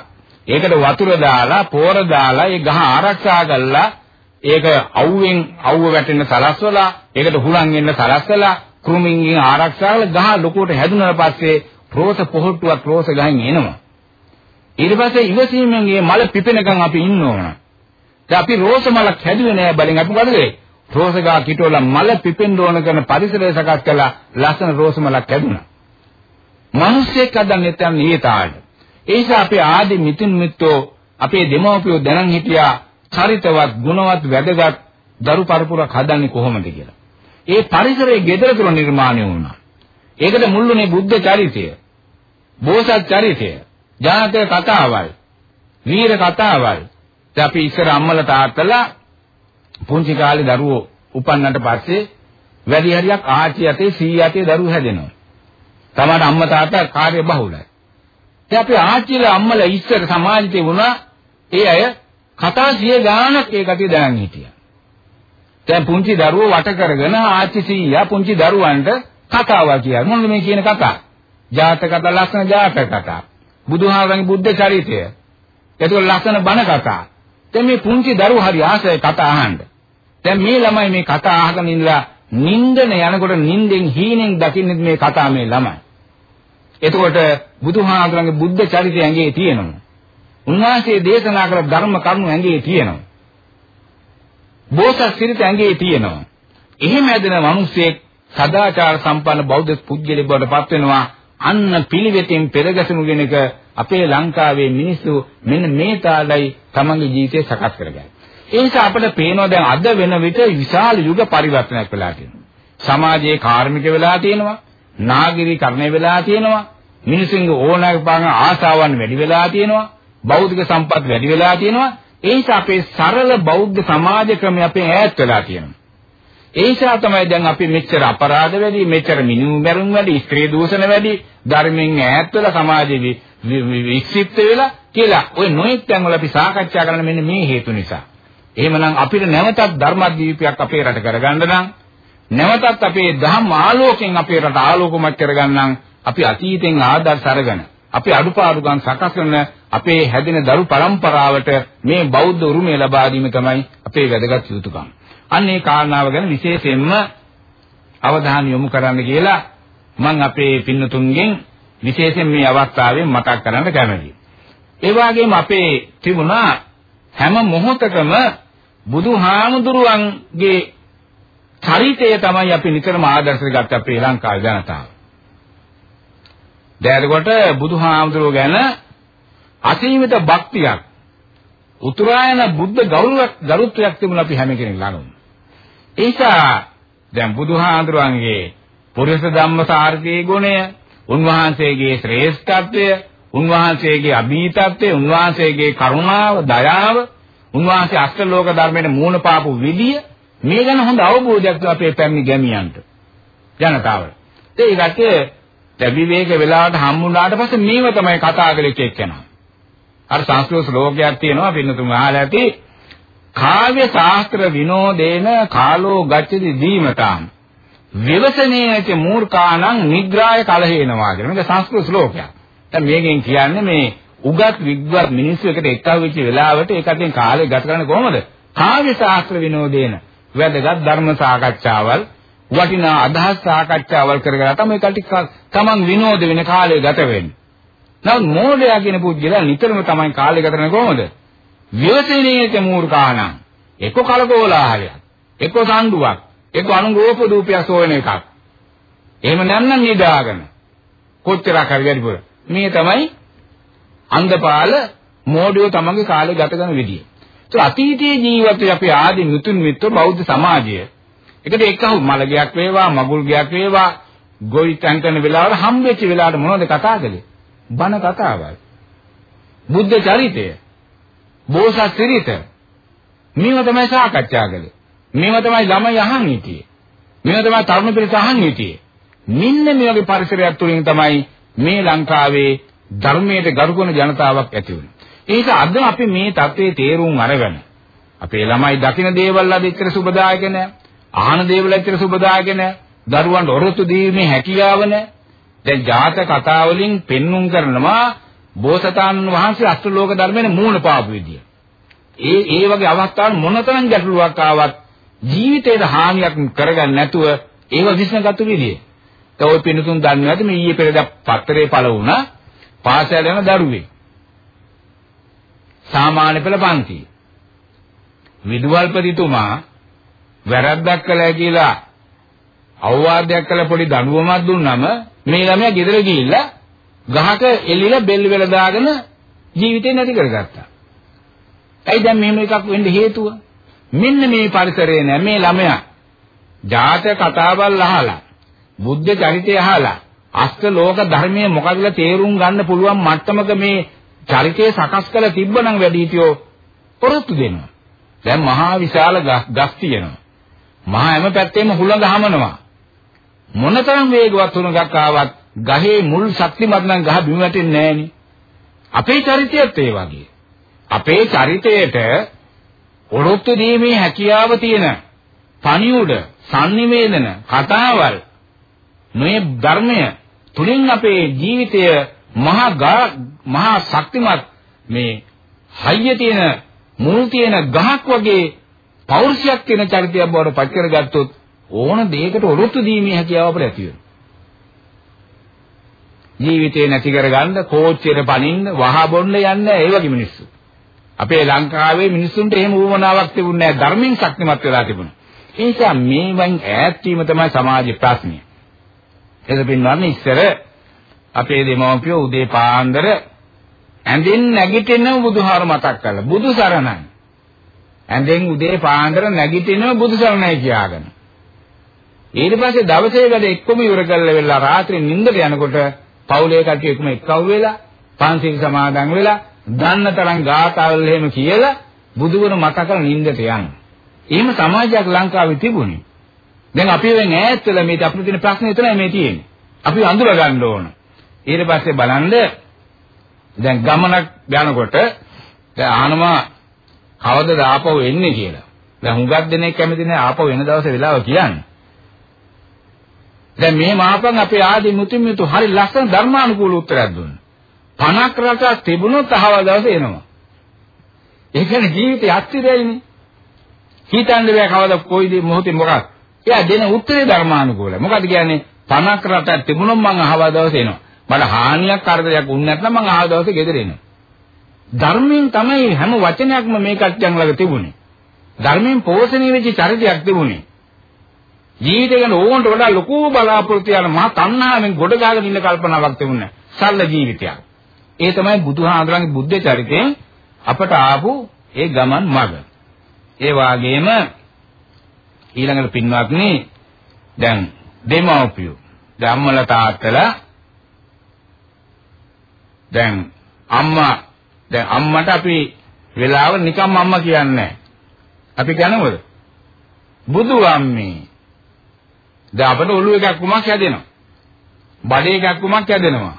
ඒකට වතුර දාලා පෝර දාලා ඒ ගහ ආරක්ෂා කරලා ඒක අවුවෙන් අවුව වැටෙන්න සලස්වලා ඒකට හුලං එන්න සලස්වලා කෘමින්ගෙන් ආරක්ෂා කරලා ගහ ලොකුවට හැදුනාට පස්සේ රෝස පොහොට්ටුවක් රෝස ගහෙන් එනවා. ඊට පස්සේ ඉවසීමෙන් මේ මල පිපෙනකන් අපි ඉන්න ඕන. දැන් අපි රෝස මලක් හැදුවේ නෑ බලෙන් අපි මොකද වෙන්නේ? රෝස ගහ කිටෝල මල පිපෙන්න ඕන කරන පරිසරය සකස් කළා ලස්සන රෝස මලක් හැදුනා. මිනිස්සෙක් හදන්නේ නැත්නම් නියතාවට. ඒ නිසා අපේ ආදි මිතුන් මිත්තෝ අපේ දෙමව්පියෝ දැනන් හිටියා චරිතවත් ගුණවත් වැදගත් දරු පරපුරක් හදන්නේ කොහොමද කියලා. ඒ පරිසරයේ gedara තුල නිර්මාණය වුණා. ඒකට මුල්ුනේ බුද්ධ චරිතය. බෝසත් චරිතය. ජාතක කතාවල්. වීර කතාවල්. දැන් අපි ඉස්සර අම්මලා තාත්තලා පුංචි කාලේ දරුවෝ උපන්නට පස්සේ වැඩි හරියක් ආච්චි යතේ සී යතේ දරුවෝ හැදෙනවා. තමයි අම්මා තාත්තා කාර්ය බහුලයි. ඉතින් අපි ආච්චිලා අම්මලා ඉස්සර සමාජිතේ වුණා ඒ අය කතා සිය ගානක් ඒ කතිය දැනන් හිටියා. දැන් පුංචි දරුවෝ වට කරගෙන ආච්චි සීයා පුංචි දරුවන්ට කතාවක් කියනවා. මොනවද මේ කියන කතා? ජාතක කතා ලස්සන ජාතක කතා. බුදුහාමරගේ බුද්ධ චරිතය. ඒතකොට ලස්සන බණ කතා. දැන් මේ පුංචි දරුවෝ හරි ආසයි කතා අහන්න. දැන් මේ ළමයි මේ කතා අහගෙන ඉඳලා නින්දන යනකොට නින්දෙන් හීනෙන් දකින්නේ මේ කතා මේ ළමයි. එතකොට බුදුහාමරගේ බුද්ධ චරිතය ඇඟේ තියෙනවා. උන්වහන්සේ දේශනා කළ ධර්ම කරුණු ඇඟේ තියෙනවා. බෝසත් සිරිත ඇඟේ තියෙනවා. එහෙම ඇදෙන මිනිස්සෙක් සදාචාර සම්පන්න බෞද්ධ පුද්ගලෙක් බවට පත් වෙනවා අන්න පිළිවෙතින් පෙරගැසුණු කෙනෙක් අපේ ලංකාවේ මිනිස්සු මෙන්න මේ තාලයි තමන්ගේ ජීවිතය සකස් කරගන්නේ. ඒ නිසා අපිට පේනවා දැන් අද වෙන විට විශාල යුග පරිවර්තනයක් වෙලා තියෙනවා. සමාජයේ කාර්මික වෙලා තියෙනවා, නාගරිකකරණය වෙලා තියෙනවා, මිනිසුන්ගේ ඕනෑකම් ආසාවන් වැඩි වෙලා තියෙනවා, බෞද්ධ සම්පත් වැඩි වෙලා තියෙනවා. ඒ නිසා අපේ සරල බෞද්ධ සමාජ ක්‍රමය අපේ ඈත් වෙලා තියෙනවා. ඒ නිසා තමයි දැන් අපි මෙච්චර අපරාධ වැඩි, මෙච්චර මිනිමු මරුන් වැඩි, ස්ත්‍රී දූෂණ වැඩි, ධර්මයෙන් ඈත් වෙලා සමාජෙවි වික්ෂිප්ත වෙලා කියලා ඔය නොයෙක් තැන්වල අපි සාකච්ඡා කරන මෙන්න මේ හේතු නිසා. එහෙමනම් අපිට නැවතත් ධර්මදීපයක් අපේ රට කරගන්න නම් නැවතත් අපේ ධම්ම ආලෝකයෙන් අපේ රට ආලෝකමත් කරගන්න අපි අතීතෙන් ආදර්ශ අරගෙන අපි අඩුපාඩුකම් සකස් කරන අපේ හැදෙන දරු පරම්පරාවට මේ බෞද්ධ උරුමය ලබා දීම තමයි අපේ වැදගත් යුතුයකම. අන්න ඒ කාරණාව ගැන විශේෂයෙන්ම අවධානය යොමු කරන්න කියලා මම අපේ පින්නතුන්ගෙන් විශේෂයෙන් මේ අවස්ථාවේ මතක් කරන්න කැමතියි. ඒ වගේම අපේ තිබුණා හැම මොහොතකම බුදුහාමුදුරුවන්ගේ චරිතය තමයි අපි නිතරම ආදර්ශයට ගත්ත අපේ ලංකාවේ ජනතාව. දැනකොට බුදුහාමුදුරුව ගැන අසීමිත භක්තියක් උතුරායන බුද්ධ ගෞරවයක් ගරුත්වයක් තිබුණා අපි හැම කෙනෙක් ළඟම. ඒ නිසා දැන් බුදුහාඳුරන්ගේ පුරුෂ ධම්මසාරකේ ගුණය, උන්වහන්සේගේ ශ්‍රේෂ්ඨත්වය, උන්වහන්සේගේ අභීතත්වය, උන්වහන්සේගේ කරුණාව, දයාව, උන්වහන්සේ අෂ්ටලෝක ධර්මයේ මූණ පාපු විදිය මේ ගැන හොඳ අවබෝධයක් අපේ පැමිණි ගැමියන්ට ජනතාවට. ඒකට දැවිවේක වෙලාවට හම්බුනාට පස්සේ මේව තමයි කතා කරේ එක්කෙනා. අර සංස්කෘත ශ්ලෝකයක් තියෙනවා පින්නතුන් අහලා ඇති කාව්‍ය ශාස්ත්‍ර විනෝදේන කාලෝ ගච්ඡති දීමතාම් විවසනේච මූර්ඛාණං නිග්‍රාය කලහේනවා කියන මේක සංස්කෘත ශ්ලෝකයක්. දැන් මේකෙන් කියන්නේ මේ උගත් විද්වත් මිනිස්සු එකට එක්ව වෙච්ච වෙලාවට ඒකෙන් කාලය ගත කරන්නේ කොහොමද? කාව්‍ය ශාස්ත්‍ර විනෝදේන වැදගත් ධර්ම සාකච්ඡාවල් වටිනා අදහස් සාකච්ඡාවල් කරගෙන තමයි කටික තමන් විනෝද වෙන කාලය ගත වෙන්නේ. නමුත් මෝඩයා කියන පුද්ගලයා නිතරම තමයි කාලය ගත කරන්නේ කොහොමද? ව්‍යවසනීයක මූර්ඛාණං එක්ක කලකෝලාහලයක් එක්ක සම්ඩුවක් එක්ක අනුගෝප දූපයක් සෝයන එකක් එහෙම නැත්නම් නිදාගෙන කොච්චරක් හරි වැඩිපුර මේ තමයි අන්ධපාල මෝඩයෝ තමන්ගේ කාලය ගත කරන විදිය. ඒක අතීතයේ ජීවිතේ අපේ ආදි මුතුන් මිත්‍ර බෞද්ධ සමාජය. ඒකට එක්කහු මලගයක් වේවා මගුල් ගයක් වේවා ගොවි තැන්කන වෙලාවට හම්බෙච්ච වෙලාවට මොනවද කතා කළේ? බණ කතාවල්. බුද්ධ චරිතය. බෝසත් සිරිත. මේව තමයි සාකච්ඡා කළේ. මේව තමයි ළමයි අහන් හිටියේ. මේව තමයි තරුණ පිරිස අහන් හිටියේ. මෙන්න මේ වගේ පරිසරයක් තුලින් තමයි මේ ලංකාවේ ධර්මයට ගරු කරන ජනතාවක් ඇති වෙන්නේ. ඒක අද අපි මේ தත්ත්වයේ තේරුම් අරගෙන අපේ ළමයි දකින දේවල් අද එච්චර සුබදායක නැහැ. අහන දේවල් එච්චර සුබදායක නැහැ. දරුවන්ට ඔරොත්තු දීමේ හැකියාව නැහැ. දැන් ජාතක කතා වලින් පෙන්눔 කරනවා බෝසතාණන් වහන්සේ අෂ්ටලෝක ධර්මයේ මූණ පාපු විදිය. ඒ ඒ වගේ අවස්ථාවල මොනතරම් ගැටලුවක් ආවත් ජීවිතේට හානියක් කරගන්න නැතුව ඒව විශ්නගත්තු විදිය. ඒ ඔය පින්තුන් දන්නේ නැද්ද මේ ඊයේ පෙරේද පත්තරේ පළ වුණා පාසල් යන දරුවෙක්. සාමාන්‍ය පෙළ පන්ති. විදුවල්පතිතුමා වැරද්දක් කළා කියලා අවවාදයක් කළ පොඩි දඬුවමක් දුන්නම මේ ළමයා ගෙදර ගිහිල්ලා ගහක එල්ලිලා බෙල් වෙල දාගෙන ජීවිතේ නැති කරගත්තා. ඇයි දැන් මෙහෙම එකක් වෙන්න හේතුව? මෙන්න මේ පරිසරය නෑ මේ ළමයා ජාතක කතාවල් අහලා බුද්ධ චරිතය අහලා අෂ්ට ලෝක ධර්මයේ මොකදද තේරුම් ගන්න පුළුවන් මට්ටමක මේ චරිතය සකස් කරලා තිබ්බනම් වැඩිහිටියෝ පොරොත්තු දෙනවා. දැන් මහා විශාල ගස් තියෙනවා. මහා හැම පැත්තෙම හුළඟ හමනවා. මොනතරම් වේගවත් හුළඟක් ආවත් ගහේ මුල් ශක්තිමත් නම් ගහ බිම වැටෙන්නේ නැහෙනි. අපේ චරිතයත් ඒ වගේ. අපේ චරිතයට ඔරොත්තු දීමේ හැකියාව තියෙන පණිවුඩ, sannivedana, කතාවල් මේ ධර්මය තුලින් අපේ ජීවිතය මහා මහා ශක්තිමත් මේ හයිය තියෙන මුල් තියෙන ගහක් වගේ පෞරුෂයක් තියෙන චරිතයක් බවට පත් කරගත්තොත් ඕන දෙයකට ඔරොත්තු දීමේ හැකියාව අපිට ඇති වෙනවා. ජීවිතේ නැති කරගන්න කෝච්චියට පනින්න වහ බොන්න යන්නේ ඒ වගේ මිනිස්සු. අපේ ලංකාවේ මිනිස්සුන්ට එහෙම වුවමනාවක් තිබුණේ නැහැ ධර්මයෙන් ශක්තිමත් වෙලා තිබුණා. ඒ නිසා මේවෙන් ඈත් වීම තමයි සමාජ ප්‍රශ්නය. එද පින්වත්නි ඉස්සර අපේ දෙමව්පියෝ උදේ පාන්දර ඇඳෙන් නැගිටින බුදුහාර මතක් කරලා බුදු සරණයි. ඇඳෙන් උදේ පාන්දර නැගිටින බුදු සරණයි කියාගෙන. ඊට පස්සේ දවසේ වැඩ එක්කම ඉවර කරලා වෙලා රාත්‍රී නිින්දට යනකොට පවුලේ කට්ටිය එක්කම එක්කව වෙලා පන්සිල් සමාදන් වෙලා දන්න තරම් ගාථාවල් එහෙම කියලා බුදුවරු මතක කර නිින්දට යනවා. එහෙම සමාජයක් ලංකාවේ තිබුණේ. දැන් අපි වෙන් ඈත් වෙලා මේ අපිට තියෙන ප්‍රශ්නේ එතනයි මේ තියෙන්නේ. අපි අඳුර ගන්න ඕන. ඊට පස්සේ බලන්න දැන් ගමනක් යනකොට දැන් ආනමා කවදද ආපහු එන්නේ කියලා. දැන් හුඟක් දෙනෙක් කැමති නැහැ ආපහු එන දවසේ වෙලාව කියන්නේ. දැන් මේ මහපන් අපේ ආදී මුතුමිතු හරි ලස්සන ධර්මානුකූල උත්තරයක් දුන්නා. 50ක් රටක් තිබුණොත් අහවල් දවසේ එනවා. ඒ කියන්නේ ජීවිතය අත්‍යදයිනේ. හිතන්න බෑ කවදා කොයි දේ මොහොතේ මොකක්. එයා දෙන උත්තරේ ධර්මානුකූලයි. මොකද කියන්නේ 50ක් රටක් තිබුණොත් මං අහවල් දවසේ එනවා. මට හානියක් කරදරයක් වුණ නැත්නම් මං අහවල් දවසේ ගෙදර එනවා. ධර්මයෙන් තමයි හැම වචනයක්ම මේ කච්චන් ළඟ තිබුණේ. ධර්මයෙන් පෝෂණය වෙච්ච චරිතයක් තිබුණේ. ජීවිතය ගැන ඕන්ට වඩා ලොකු බලාපොරොත්තු යන මහා තණ්හාවෙන් ගොඩ ගාගෙන ඉන්න කල්පනාවක් තිබුණේ. සල්ල ජීවිතයක්. ඒ තමයි බුදුහාඳුරන්ගේ බුද්ධ චරිතයෙන් අපට ආපු ඒ ගමන් මඟ. ඒ වාගේම ඊළඟට පින්වත්නි දැන් දෙමව්පියෝ ධම්මල තාත්තලා දැන් අම්මා දැන් අම්මට අපි වෙලාව නිකම් අම්මා කියන්නේ අපි කියනවද බුදු අම්මේ දැන් අපිට ඔළුව එකක් කුමක් හැදෙනවා. බඩේ එකක් කුමක් හැදෙනවා.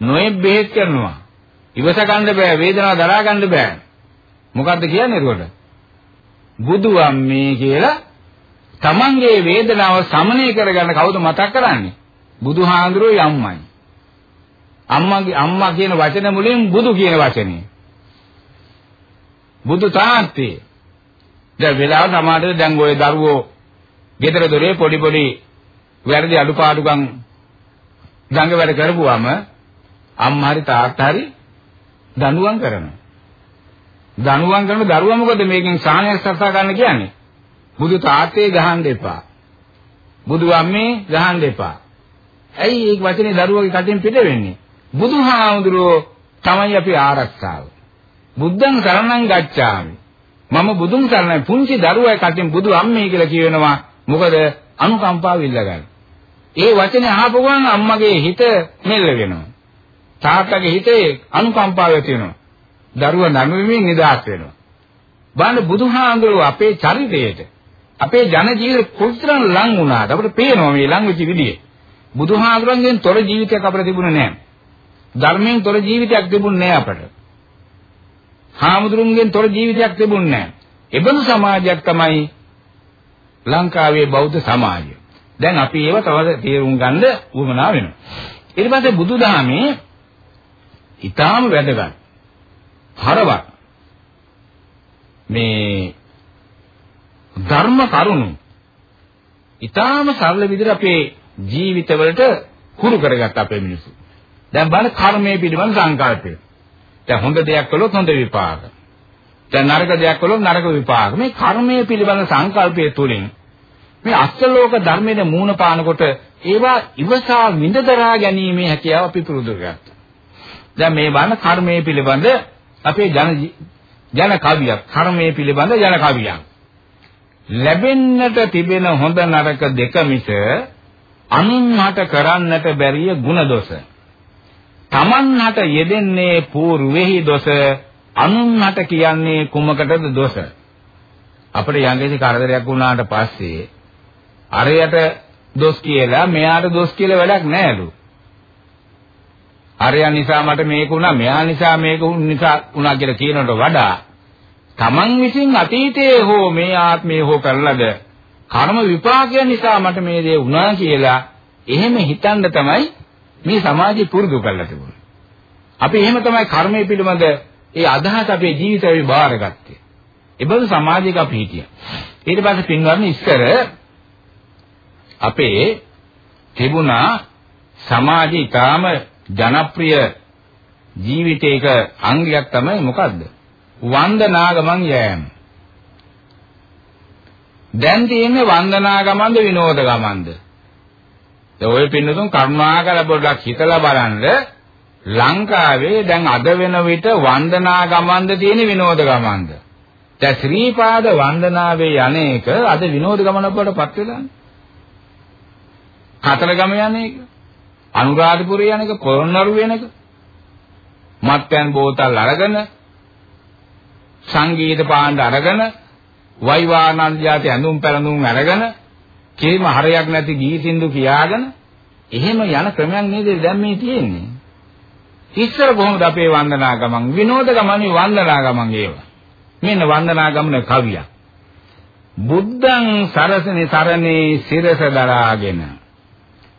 නොයෙක් බෙහෙත් කරනවා. ඉවස ගන්න බෑ වේදනාව දරා ගන්න බෑ. මොකද්ද කියන්නේ ඒකට? බුදු අම්මේ කියලා තමන්ගේ වේදනාව සමනය කරගන්න කවුද මතක් කරන්නේ? බුදුහාඳුරෝ අම්මයි අම්මාගේ අම්මා කියන වචන මුලින් බුදු කියන වචනේ. බුදු තාත්තේ. දැන් වෙලාව සමාජයේ දැන් ওই දරුවෝ ගෙදර දොරේ පොඩි පොඩි වැරදි අඩුපාඩුකම් දඟ වැඩ කරපුවාම අම්මා හරි තාත්තා හරි දඬුවම් කරනවා. දඬුවම් කරන දරුවා මොකද මේකෙන් සාහනයක් සත්සා ගන්න කියන්නේ? බුදු තාත්තේ ගහන්න එපා. බුදු අම්මේ ගහන්න එපා. ඇයි මේ වචනේ දරුවගේ කටින් පිට වෙන්නේ? බුදුහාමුදුරුවෝ තමයි අපි ආරක්ෂාව. බුද්ධං සරණං ගච්ඡාමි. මම බුදුන් සරණයි පුංචි දරුවයි කටින් බුදු අම්මේ කියලා කියනවා. මොකද අනුකම්පාව ඉල්ලගන්න. ඒ වචනේ අහපු ගමන් අම්මගේ හිත මෙල්ල වෙනවා. තාත්තගේ හිතේ අනුකම්පාව ඇති වෙනවා. දරුවා නඟුමින් නිදහස් වෙනවා. බලන්න බුදුහාඳුරෝ අපේ චරිතයට අපේ ජන ජීවිත කොතරම් ලං වුණාද අපිට පේනවා මේ ලං වෙච්ච විදිය. බුදුහාඳුරන්ගෙන් තොර ජීවිතයක් අපිට තිබුණේ නැහැ. ධර්මයෙන් තොර ජීවිතයක් තිබුණේ නැහැ අපිට. හාමුදුරුන්ගෙන් තොර ජීවිතයක් තිබුණේ නැහැ. එබඳු සමාජයක් තමයි ලංකාවේ බෞද්ධ සමාජය. දැන් අපි ඒව තව තේරුම් ගන්න උවමනා වෙනවා. ඊට පස්සේ බුදුදහමේ ඊටාම වැදගත්. හරවත් මේ ධර්ම කරුණු ඊටාම සරල විදිහට අපේ ජීවිතවලට හුරු කරගත්ත අපේ මිනිස්සු. දැන් බලන්න කර්මයේ පිළිබඳ සංකල්පය. දැන් හොඳ දෙයක් කළොත් හොඳ විපාක. දැන් නරක දෙයක් වලොත් නරක විපාක. මේ කර්මය පිළිබඳ සංකල්පය තුලින් මේ අස්සලෝක ධර්මයේ මූණ පානකොට ඒවා ඉවසා විඳ දරා ගැනීමේ හැකියාව අපි පුරුදු කරගත්තා. දැන් මේ වань කර්මයේ පිළිබඳ අපේ ජන ජන කවියක් කර්මයේ පිළිබඳ ජන කවියක් ලැබෙන්නට තිබෙන හොඳ නරක දෙක මිස අනුන්ට කරන්නට බැරිය ಗುಣ දොස. Tamanට යෙදෙන්නේ పూర్වෙහි දොස අනුන්හට කියන්නේ කුමකටද දොස. අපිට යංගෙසි කරදරයක් වුණාට පස්සේ අරයට දොස් කියලා මෙයාට දොස් කියලා වැඩක් නැහැලු. අරයා නිසා මට මේක වුණා මෙයා නිසා මේක නිසා වුණා කියලා කියනකට වඩා තමන් විසින් අතීතයේ හෝ මේ ආත්මයේ හෝ කරලද කර්ම විපාකය නිසා මට මේ දේ වුණා කියලා එහෙම හිතන්න තමයි මේ සමාජය පුරුදු කරලා තිබුණේ. අපි එහෙම තමයි කර්මය පිළිබඳ ඒ අදහස අපේ ජීවිතේ බාරගත්තේ. ඒබඳු සමාජයක අපි හිටියා. ඊට පස්සේ පින්වත්නි ඉස්සර අපේ තිබුණා සමාජයේ ඊටාම ජනප්‍රිය ජීවිතයක අංගයක් තමයි මොකද්ද? වන්දනාගමන් යෑම. දැන් තියෙන්නේ වන්දනාගමන්ද විනෝදගමන්ද? දැන් ඔය පින්නතුන් කරුණාකර පොඩ්ඩක් හිතලා බලන්න ලංකාවේ දැන් අද වෙන විට වන්දනා ගමන්ද තියෙන විනෝද ගමන්ද. දැන් ශ්‍රීපාද වන්දනාවේ යන්නේක අද විනෝද ගමන බවට පත් වෙලානේ. කතරගම යන්නේක අනුරාධපුරේ යන්නේක පොළොන්නරු වෙනක මත්පැන් බෝතල් අරගෙන සංගීත පාණ්ඩ අරගෙන වෛවානන්ද જાති ඇඳුම් පැළඳුම් අරගෙන කිසිම හරයක් නැති ගී සින්දු කියාගෙන එහෙම යන ක්‍රමයක් නේද දැන් මේ තියෙන්නේ. ඉස්සර කොහොමද අපේ වන්දනා ගමන් විනෝද ගමනේ වන්දනා ගමන් ඒවා. මෙන්න වන්දනා ගමන කවියක්. බුද්ධං සරසනේ සරණේ සිරස දරාගෙන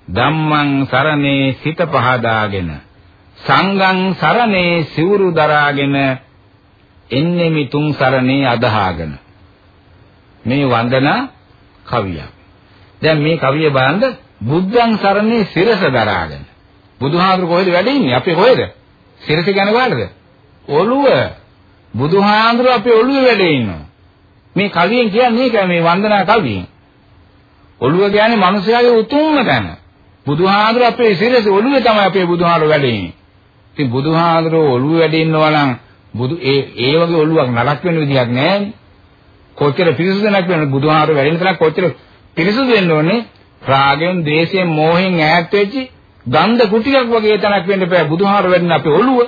ධම්මං සරණේ සිත පහදාගෙන සංඝං සරණේ සිවුරු දරාගෙන එන්නේ මිතුන් සරණේ අදහාගෙන මේ වන්දනා කවියක්. දැන් මේ කවිය බලන්න බුද්ධං සරණේ සිරස දරාගෙන. බුදුහාමුදුර කොහෙද වැඩ ඉන්නේ? අපේ කොහෙද? සිරස ගැන බලන්නද? ඔළුව. බුදුහාමුදුර අපේ ඔළුවේ වැඩ ඉන්නවා. මේ කවියෙන් කියන්නේ ඒකයි මේ වන්දනා කවියෙන්. ඔළුව කියන්නේ මිනිස්යාගේ උතුම්ම තැන. බුදුහාමුදුර අපේ සිරස ඔළුවේ තමයි අපේ බුදුහාමුදුර වැඩ ඉන්නේ. ඉතින් බුදුහාමුදුර ඔළුවේ වැඩ ඉන්නවා නම් බුදු ඒ ඒ වගේ ඔළුවක් නරක වෙන විදිහක් නැහැ. කොච්චර පිරිසුදු නැක් වෙන බුදුහාමුදුර වැඩ ඉන්න තරම් කොච්චර පිරිසුදු වෙන්න ඕනේ රාගයෙන්, දේශයෙන්, මෝහයෙන් ඈත් වෙච්චි ගන්ධ කුටියක් වගේ තැනක් වෙන්න බෑ බුදුහාර වෙන්න අපේ ඔළුව.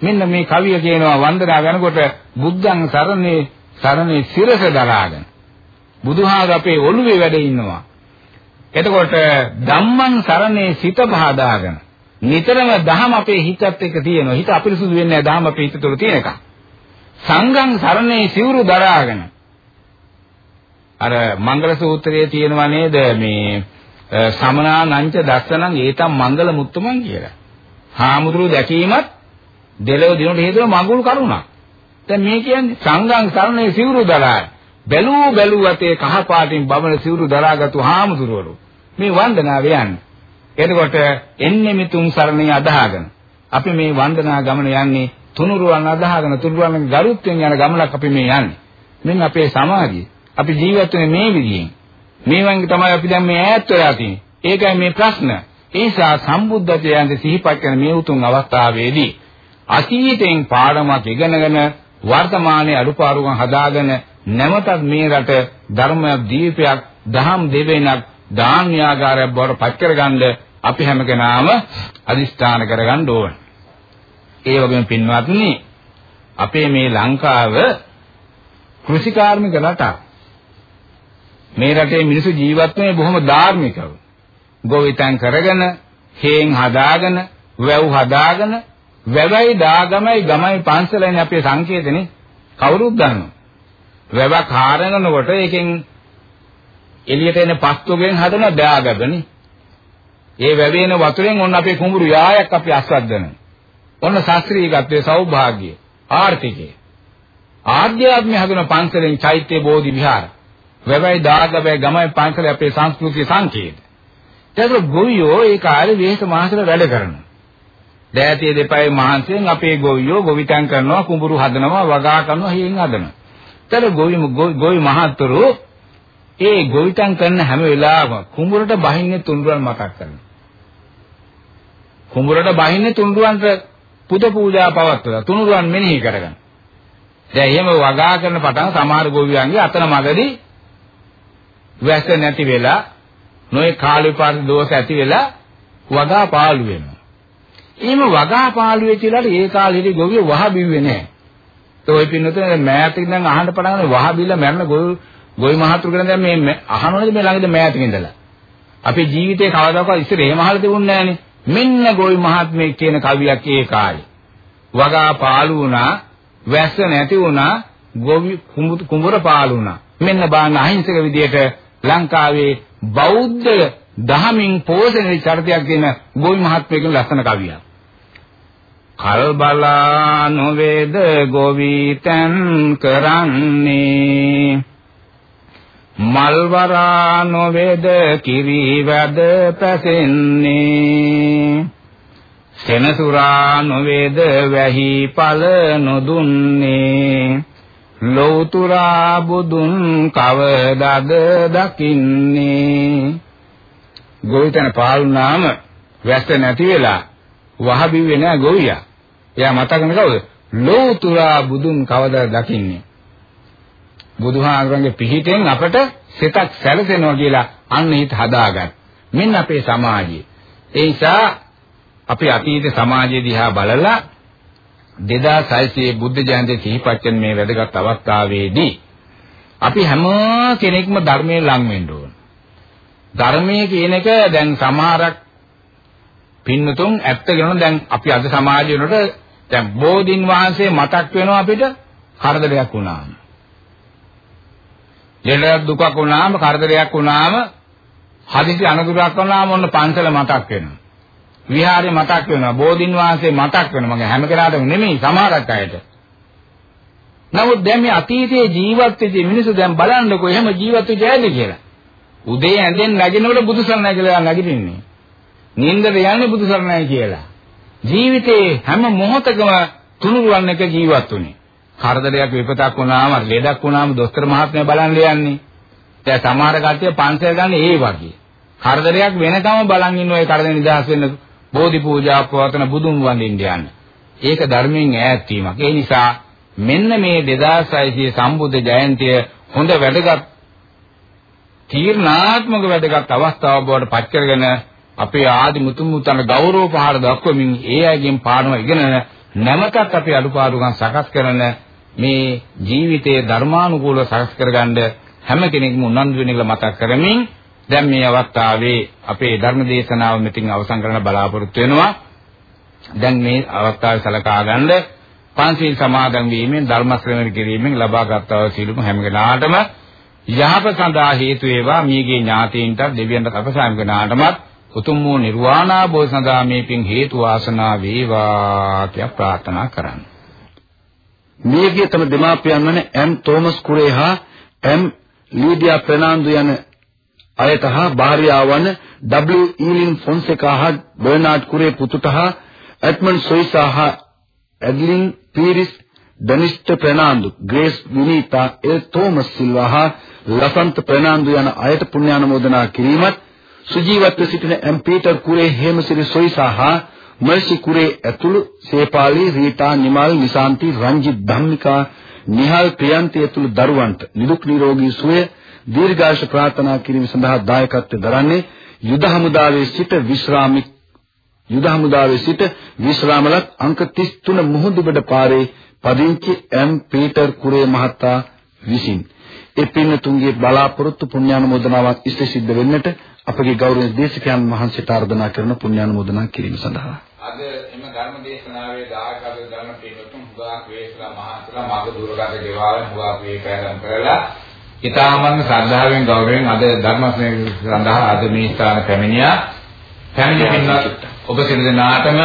මෙන්න මේ කවිය කියනවා වන්දනා වෙනකොට බුද්ධං සරණේ සරණේ සිරස දරාගෙන. බුදුහාර අපේ ඔළුවේ වැඩ ඉන්නවා. එතකොට ධම්මං සරණේ සිත පහදාගෙන නිතරම දහම අපේ හිතත් එක්ක තියෙනවා. හිත අපිරිසුදු වෙන්නේ නැහැ දහම අපේ හිත තුළ තියෙන එක. සංඝං සරණේ සිවුරු දරාගෙන අර මංගල සූත්‍රයේ තියෙනවා නේද මේ සමනා නංච දස්සනං ඒතම් මංගල මුත්තමන් කියලා. හාමුදුරුවෝ දැකීමත් දෙලව දිනට හේතුව මඟුල් කරුණා. දැන් මේ කියන්නේ සංඝං සරණේ සිවුරු දරා බැලූ බැලූ අතේ කහ පාටින් බබන සිවුරු දරාගත්තු හාමුදුරුවෝ මේ වන්දනාව යන්නේ. එතකොට එන්නේ මිතුන් සරණේ අදහාගෙන අපි මේ වන්දනා ගමන යන්නේ තුනුරුවන් අදහාගෙන තුනුරුවන් ගරුත්වයෙන් යන ගමනක් අපි මේ යන්නේ. මෙන්න අපේ සමාජයේ අපි ජීවත් වෙන්නේ මේ විදිහෙන්. මේ වගේ තමයි අපි දැන් මේ ඈත් වෙලා තියෙන්නේ. ඒකයි මේ ප්‍රශ්න. ඒ නිසා සම්බුද්ධත්වයෙන් සිහිපත් කරන මේ උතුම් අවස්ථාවේදී අතීතයෙන් පාඩමක් ඉගෙනගෙන වර්තමානයේ අඩුපාඩුකම් හදාගෙන නැවතත් මේ රට ධර්මයක් දීපයක් දහම් දෙවෙනක් දාන්‍යාගාරයක් බවට පත් කරගන්න අපි හැම කෙනාම අදිස්ථාන කරගන්න ඕන. ඒ වගේම පින්වත්නි අපේ මේ ලංකාව කෘෂිකාර්මික රටක්. මේ රටේ මිනිස්සු ජීවත් වෙන්නේ බොහොම ධාර්මිකව. ගොවිතැන් කරගෙන, හේන් හදාගෙන, වැව් හදාගෙන, වැවයි දාගමයි ගමයි පන්සලයිනේ අපේ සංකේතනේ කවුරුත් දන්නවා. වැවක් හාරනකොට ඒකෙන් එළියට එන පස්තුගෙන් හදන දාගබනේ. ඒ වැවේන වතුරෙන් ඔන්න අපේ කුඹුරු යායක් අපි අස්වද්දනවා. ඔන්න ශාස්ත්‍රීයත්වයේ සෞභාග්‍ය ආර්ථිකය. ආධ්‍යාත්මය හදන පන්සලෙන් චෛත්‍ය බෝධි විහාර. වැවයි දාගබයි ගමයි පන්සල අපේ සංස්කෘතිය සංකේත. ඒක ගොවියෝ ඒ කාලේ විහෙත මාසල වැඩ කරනවා. දෑතිය දෙපයි මහන්සියෙන් අපේ ගොවියෝ ගොවිතැන් කරනවා කුඹුරු හදනවා වගා කරනවා හේන් හදනවා. ඒතර ගොවි ගොවි මහත්තුරු ඒ ගොවිතැන් කරන හැම වෙලාවම කුඹුරට බහින්නේ තුන්රුවන් මතක් කරනවා. කුඹුරට බහින්නේ තුන්රුවන්ට පුද පූජා පවත්වලා තුනුරුවන් මෙනෙහි කරගන්න. දැන් එහෙම වගා කරන පටන් සමහර ගොවියන්ගේ අතන මගදී වැස්ස නැති වෙලා නොයේ කාල විපාක දෝෂ ඇති වෙලා වගා පාළු වෙනවා. එහෙම වගා පාළු වෙච්ච ඉලට ඒ කාලෙදි ගොවිය වහ බිව්වේ නැහැ. ඒ ඔය පින්නතේ මෑතකින් දැන් අහන්න පටන් ගන්න වහ බිල්ල මැරෙන ගොවි ගොවි මහතුරු කියන දැන් මේ අහනවලද මේ ළඟද මෑතකින් ඉඳලා. අපේ ජීවිතේ කවදාකවත් ඉස්සර එහෙම අහලා තිබුණේ නැහනේ. මෙන්න ගොවි මහත්මයෙක් කියන කවියක් ඒ කාලේ. වගා පාළු වුණා, වැස්ස නැති වුණා, ගොවි කුඹුර පාළු වුණා. මෙන්න බාන අහිංසක විදියට ලංකාවේ බෞද්ධ දහමින් පෝෂණය චරිතයක් දෙන ගෝවි මහත්මයාගේ ලස්සන කවියක්. කල්බලා නොවේද ගෝවිතං කරන්නේ? මල්වරා නොවේද කිරි වැද පැසෙන්නේ? සෙනසුරා නොවේද වැහි පල නොදුන්නේ? ලෞතුරා බුදුන් කවදද දකින්නේ ගොවිතැන පාළුනාම වැස්ස නැති වෙලා වහ බිව්වේ නෑ ගොවියා. එයා මතකන කවුද? ලෝතුරා බුදුන් කවදා දකින්නේ? බුදුහාමරගේ පිහිටෙන් අපට සිතක් සැලසෙනවා කියලා අන්න හිත හදාගන්න. මෙන්න අපේ සමාජයේ. ඒ නිසා අපි අතීත සමාජය දිහා බලලා 2600 බුද්ධ ජයන්ති සිහිපත් කරන මේ වැදගත් අවස්ථාවේදී අපි හැම කෙනෙක්ම ධර්මයෙන් ලං වෙන්න ඕන. ධර්මයේ කියන එක දැන් සමහරක් පින්නතුන් ඇත්ත කියනවා දැන් අපි අද සමාජය වෙනකොට දැන් බෝධින් වහන්සේ මතක් වෙනවා අපිට කරදරයක් වුණාම. දෙලක් දුකක් වුණාම කරදරයක් වුණාම හදිසි අනතුරක් වුණාම ඔන්න පන්සල මතක් වෙනවා. විහාරේ මතක් වෙනවා. බෝධින් වහන්සේ මතක් වෙනවා. මගේ හැම කෙනාටම නෙමෙයි සමහරක් අයට. නමුත් දැන් මේ අතීතයේ ජීවත් වෙච්ච මිනිස්සු දැන් බලන්නකෝ එහෙම ජීවත් වෙච්ච ඇයිද කියලා. උදේ ඇඳෙන් නැගිනකොට බුදුසරණයි කියලා නැගිටින්නේ. නින්දට යන්නේ බුදුසරණයි කියලා. ජීවිතේ හැම මොහොතකම තුනුරුවන් එක ජීවත් වුනේ. කරදරයක් විපතක් වුණාම ලෙඩක් වුණාම දොස්තර මහත්මයා බලන්න යන්නේ. දැන් සමහර කට්ටිය පන්සල් ගන්න ඒ වගේ. කරදරයක් වෙනකම බලන් ඉන්න ඔය කරදර නිදහස් වෙන්න බෝධි පූජා පවතන බුදුන් වඳින්න යන්න. ඒක ධර්මයෙන් ඈත් වීමක්. ඒ නිසා මෙන්න මේ 2600 සම්බුද්ධ ජයන්තිය හොඳ වැදගත් තීර්ණාත්මක වැදගත් අවස්ථාවක් බවට පත් කරගෙන අපේ ආදි මුතුන් මුතන ගෞරව පහර දක්වමින් ඒ අයගෙන් පාඩම ඉගෙන නැමතත් අපේ අඩුපාඩුකම් සකස් කරන මේ ජීවිතයේ ධර්මානුකූලව සකස් කරගන්න හැම කෙනෙක්ම උනන්දු වෙන කියලා මතක් කරමින් දැන් මේ අවස්ථාවේ අපේ ධර්ම දේශනාව මෙතින් අවසන් කරන්න බලාපොරොත්තු වෙනවා. දැන් මේ අවස්ථාවේ සලකා ගන්න පන්සිල් සමාදන් වීමෙන් ධර්ම ශ්‍රවණය කිරීමෙන් ලබාගත් සියලුම හැම කෙනාටම යහපත සඳහා හේතු වේවා මියගේ ඥාතීන්ට දෙවියන්ට අපසාම කෙනාටමත් උතුම් වූ නිර්වාණාභෝධ සඳහා මේ පින් හේතු වාසනා වේවා කියලා ප්‍රාර්ථනා කරන්න. මියගේ තම දෙමාපියන් වන එම් තෝමස් කුරේ හා එම් ලීඩියා ප්‍රනාන්දු යන අයට හා භාර්යාවන් W. ඊලින් ෆොන්සේකා හා බර්නාඩ් කුරේ පුතුට හා එඩ්මන්ඩ් සොයිසා හා Adeline Peiris ඩනිස්ට Fernando Grace Vinitha L Thomas Silva හා ලසන්ත ප්‍රනාන්දු යන අයට පුණ්‍යානුමෝදනා කිරීමත් සුජීවත්ව සිටින එම් පීටර් කුරේ හේමසිරි සොයිසා හා මර්සි කුරේ ඇතුළු සේපාලි රීටා නිමල් නිසාන්ති රංජිත් ධම්මිකා නිහල් ප්‍රියන්ති ඇතුළු දරුවන්ට නිදුක් නිරෝගී සුවය දීර්ඝාෂ ප්‍රාර්ථනා කිරීම සඳහා දායකත්වයෙන් දරන්නේ යුද හමුදාවේ සිට විශ්‍රාමික යුද හමුදාවේ සිට විශ්‍රාමලත් අංක 33 මුහුදුබඩ පාරේ පදිංචි එම් පීටර් කුරේ මහතා විසින්. ඒ පින්නතුන්ගේ බලාපොරොත්තු පුණ්‍යානුමෝදනාවක් ඉෂ්ට සිද්ධ වෙන්නට අපගේ ගෞරවනීය දේශකයන් වහන්සේට ආර්දනා කරන පුණ්‍යානුමෝදනා කිරීම සඳහා. අද එම ධර්ම දේශනාවේ දායකව ධර්ම පින්වතුන් හුඟක් වේසලා මහත්ලා මග දුරකට ගෙවාල හුඟක් වේ පැහැදම් කරලා ඊටාමන් ශ්‍රද්ධාවෙන් ගෞරවයෙන් අද ධර්ම සඳහා අද මේ ස්ථාන පැමිණියා. පැමිණි පින්වත් ඔබ සියලු දෙනාටම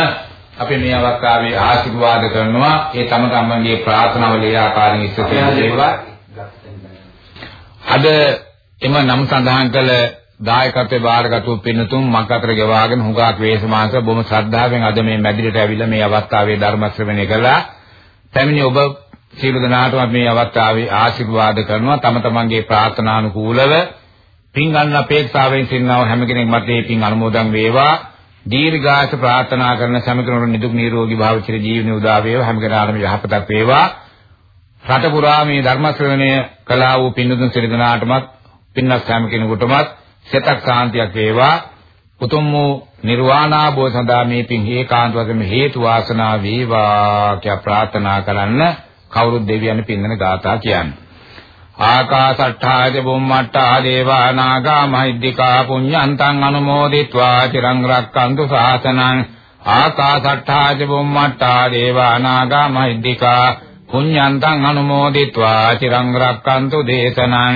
අපි මේ අවස්ථාවේ ආශිර්වාද කරනවා. ඒ තම තමන්ගේ ප්‍රාර්ථනාවල ඒ ආකාරයෙන් ඉෂ්ට වේවා අද එම නම් සඳහන් කළ දායකත්වයේ බාරගත්තු පින්නතුන් මක් අතර ගෙවාගෙන හුඟක් වේසමාංශ බොහොම ශ්‍රද්ධාවෙන් අද මේ මැදිරියට ඇවිල්ලා මේ අවස්ථාවේ ධර්ම ශ්‍රවණය කළා. පැමිණි ඔබ සියලු දෙනාටම මේ අවස්ථාවේ ආශිර්වාද කරනවා තම තමන්ගේ ප්‍රාර්ථනානුකූලව පින් ගන්න අපේක්ෂාවෙන් සිටිනව හැම කෙනෙක් මත මේ පින් අනුමෝදන් වේවා. දීර්ඝාස ප්‍රාර්ථනා කරන සෑම කෙනෙකුට නිදුක් නිරෝගී භාව චිර ජීවනයේ උදා වේවා හැම කෙනාටම යහපතක් වේවා. රට පුරා මේ ධර්ම ශ්‍රවණය කළා වූ පින්දුතුන් සියලු දෙනාටමත් පින්වත් සෑම කෙනෙකුටමත් සිතක් සාන්තියක් වේවා උතුම් වූ නිර්වාණාභෝ සඳහා මේ පින් ඒකාන්ත වශයෙන් හේතු වාසනා වේවා කියලා ප්‍රාර්ථනා කරන්න කවුරුත් දෙවියන් පින්නන ගාථා කියන්නේ. ආකාසට්ඨාජ බුම්මට්ඨා දේවා නාග මහිද්దికා පුඤ්ඤන්තං අනුමෝදිත්වා චිරං රක්칸තු සාසනං. ආකාසට්ඨාජ බුම්මට්ඨා දේවා නාග මහිද්దికා පුඤ්ඤන්තං අනුමෝදිත්වා චිරං රක්칸තු දේශනං.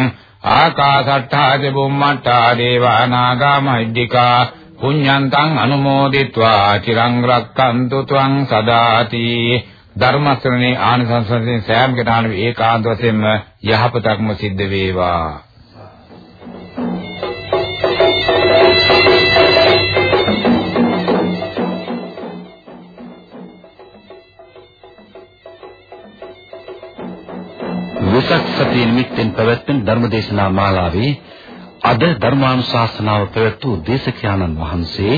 ආකාසට්ඨාජ බුම්මට්ඨා දේවා නාග මහිද්దికා පුඤ්ඤන්තං අනුමෝදිත්වා චිරං රක්칸තු ත්වං සදාති. ධර්ම ශ්‍රවණේ ආනිසංසයෙන් සෑම කෙනාම ඒකාන්ත වශයෙන්ම යහපතක්ම සිද්ධ වේවා. වෙසක් සතිය නිමිත්තෙන් පැවැත්වෙන ධර්මදේශනා මාලාවේ අද ධර්මානුශාසනාව පැවැත්වූ දේශකයාණන් වහන්සේ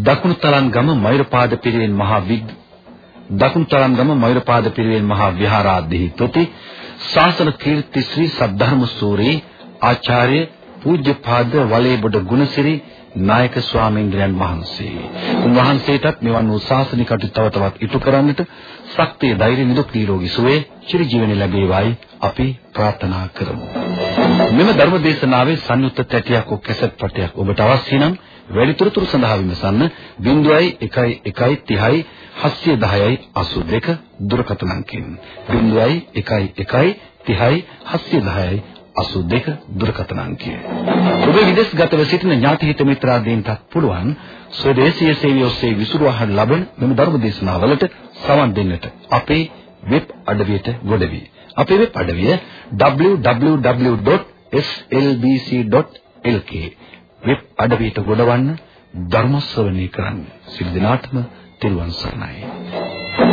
දකුණුතරන්ගම මෛරපාද පිරිවෙන් මහා විග් දකුණුතරන්ගම මෛරපාද පිරිවෙන් මහා විහාරාධිපති ශාසන කීර්ති ශ්‍රී සද්ධර්ම සූරී ආචාර්ය පූජ්‍යපාද වලේබොඩ ගුණසිරි නායක ස්වාමීන් වහන්සේ. උන්වහන්සේටත් මෙවන් වූ ශාසනික කටයුතු තව තවත් ඉටු කරන්නට ශක්තිය ධෛර්ය නිදුක් නිරෝගී සුවය චිරජීවනයේ ලැබේවායි අපි ප්‍රාර්ථනා කරමු. මෙම ධර්ම දේශනාවේ සංයුක්ත තැටියක් ඔ කැසට් පටයක් ඔබට අවශ්‍ය නම් වැඩිතුරතුරු සඳහා විමසන්න 011130 710යි 82 දුරකථන අංකයෙන් 011130 710යි 82 දුරකථන අංකය. ඔබ විදේශගතව සිටින ඥාති හිත මිත්‍රාදීන්ටත් පුළුවන් ස්වදේශීය සේවය ඔස්සේ විසුරුවහන් ලබන මෙම ධර්ම දේශනාවලට සවන් දෙන්නට අපේ වෙබ් අඩවියට ගොඩ වී. අපේ වෙබ් අඩවිය www.slbc.lk වෙබ් අඩවියට ගොඩවන්න ධර්ම ශ්‍රවණය කරන්න. සිල් දිනාත්ම තෙරුවන් සරණයි. Thank you.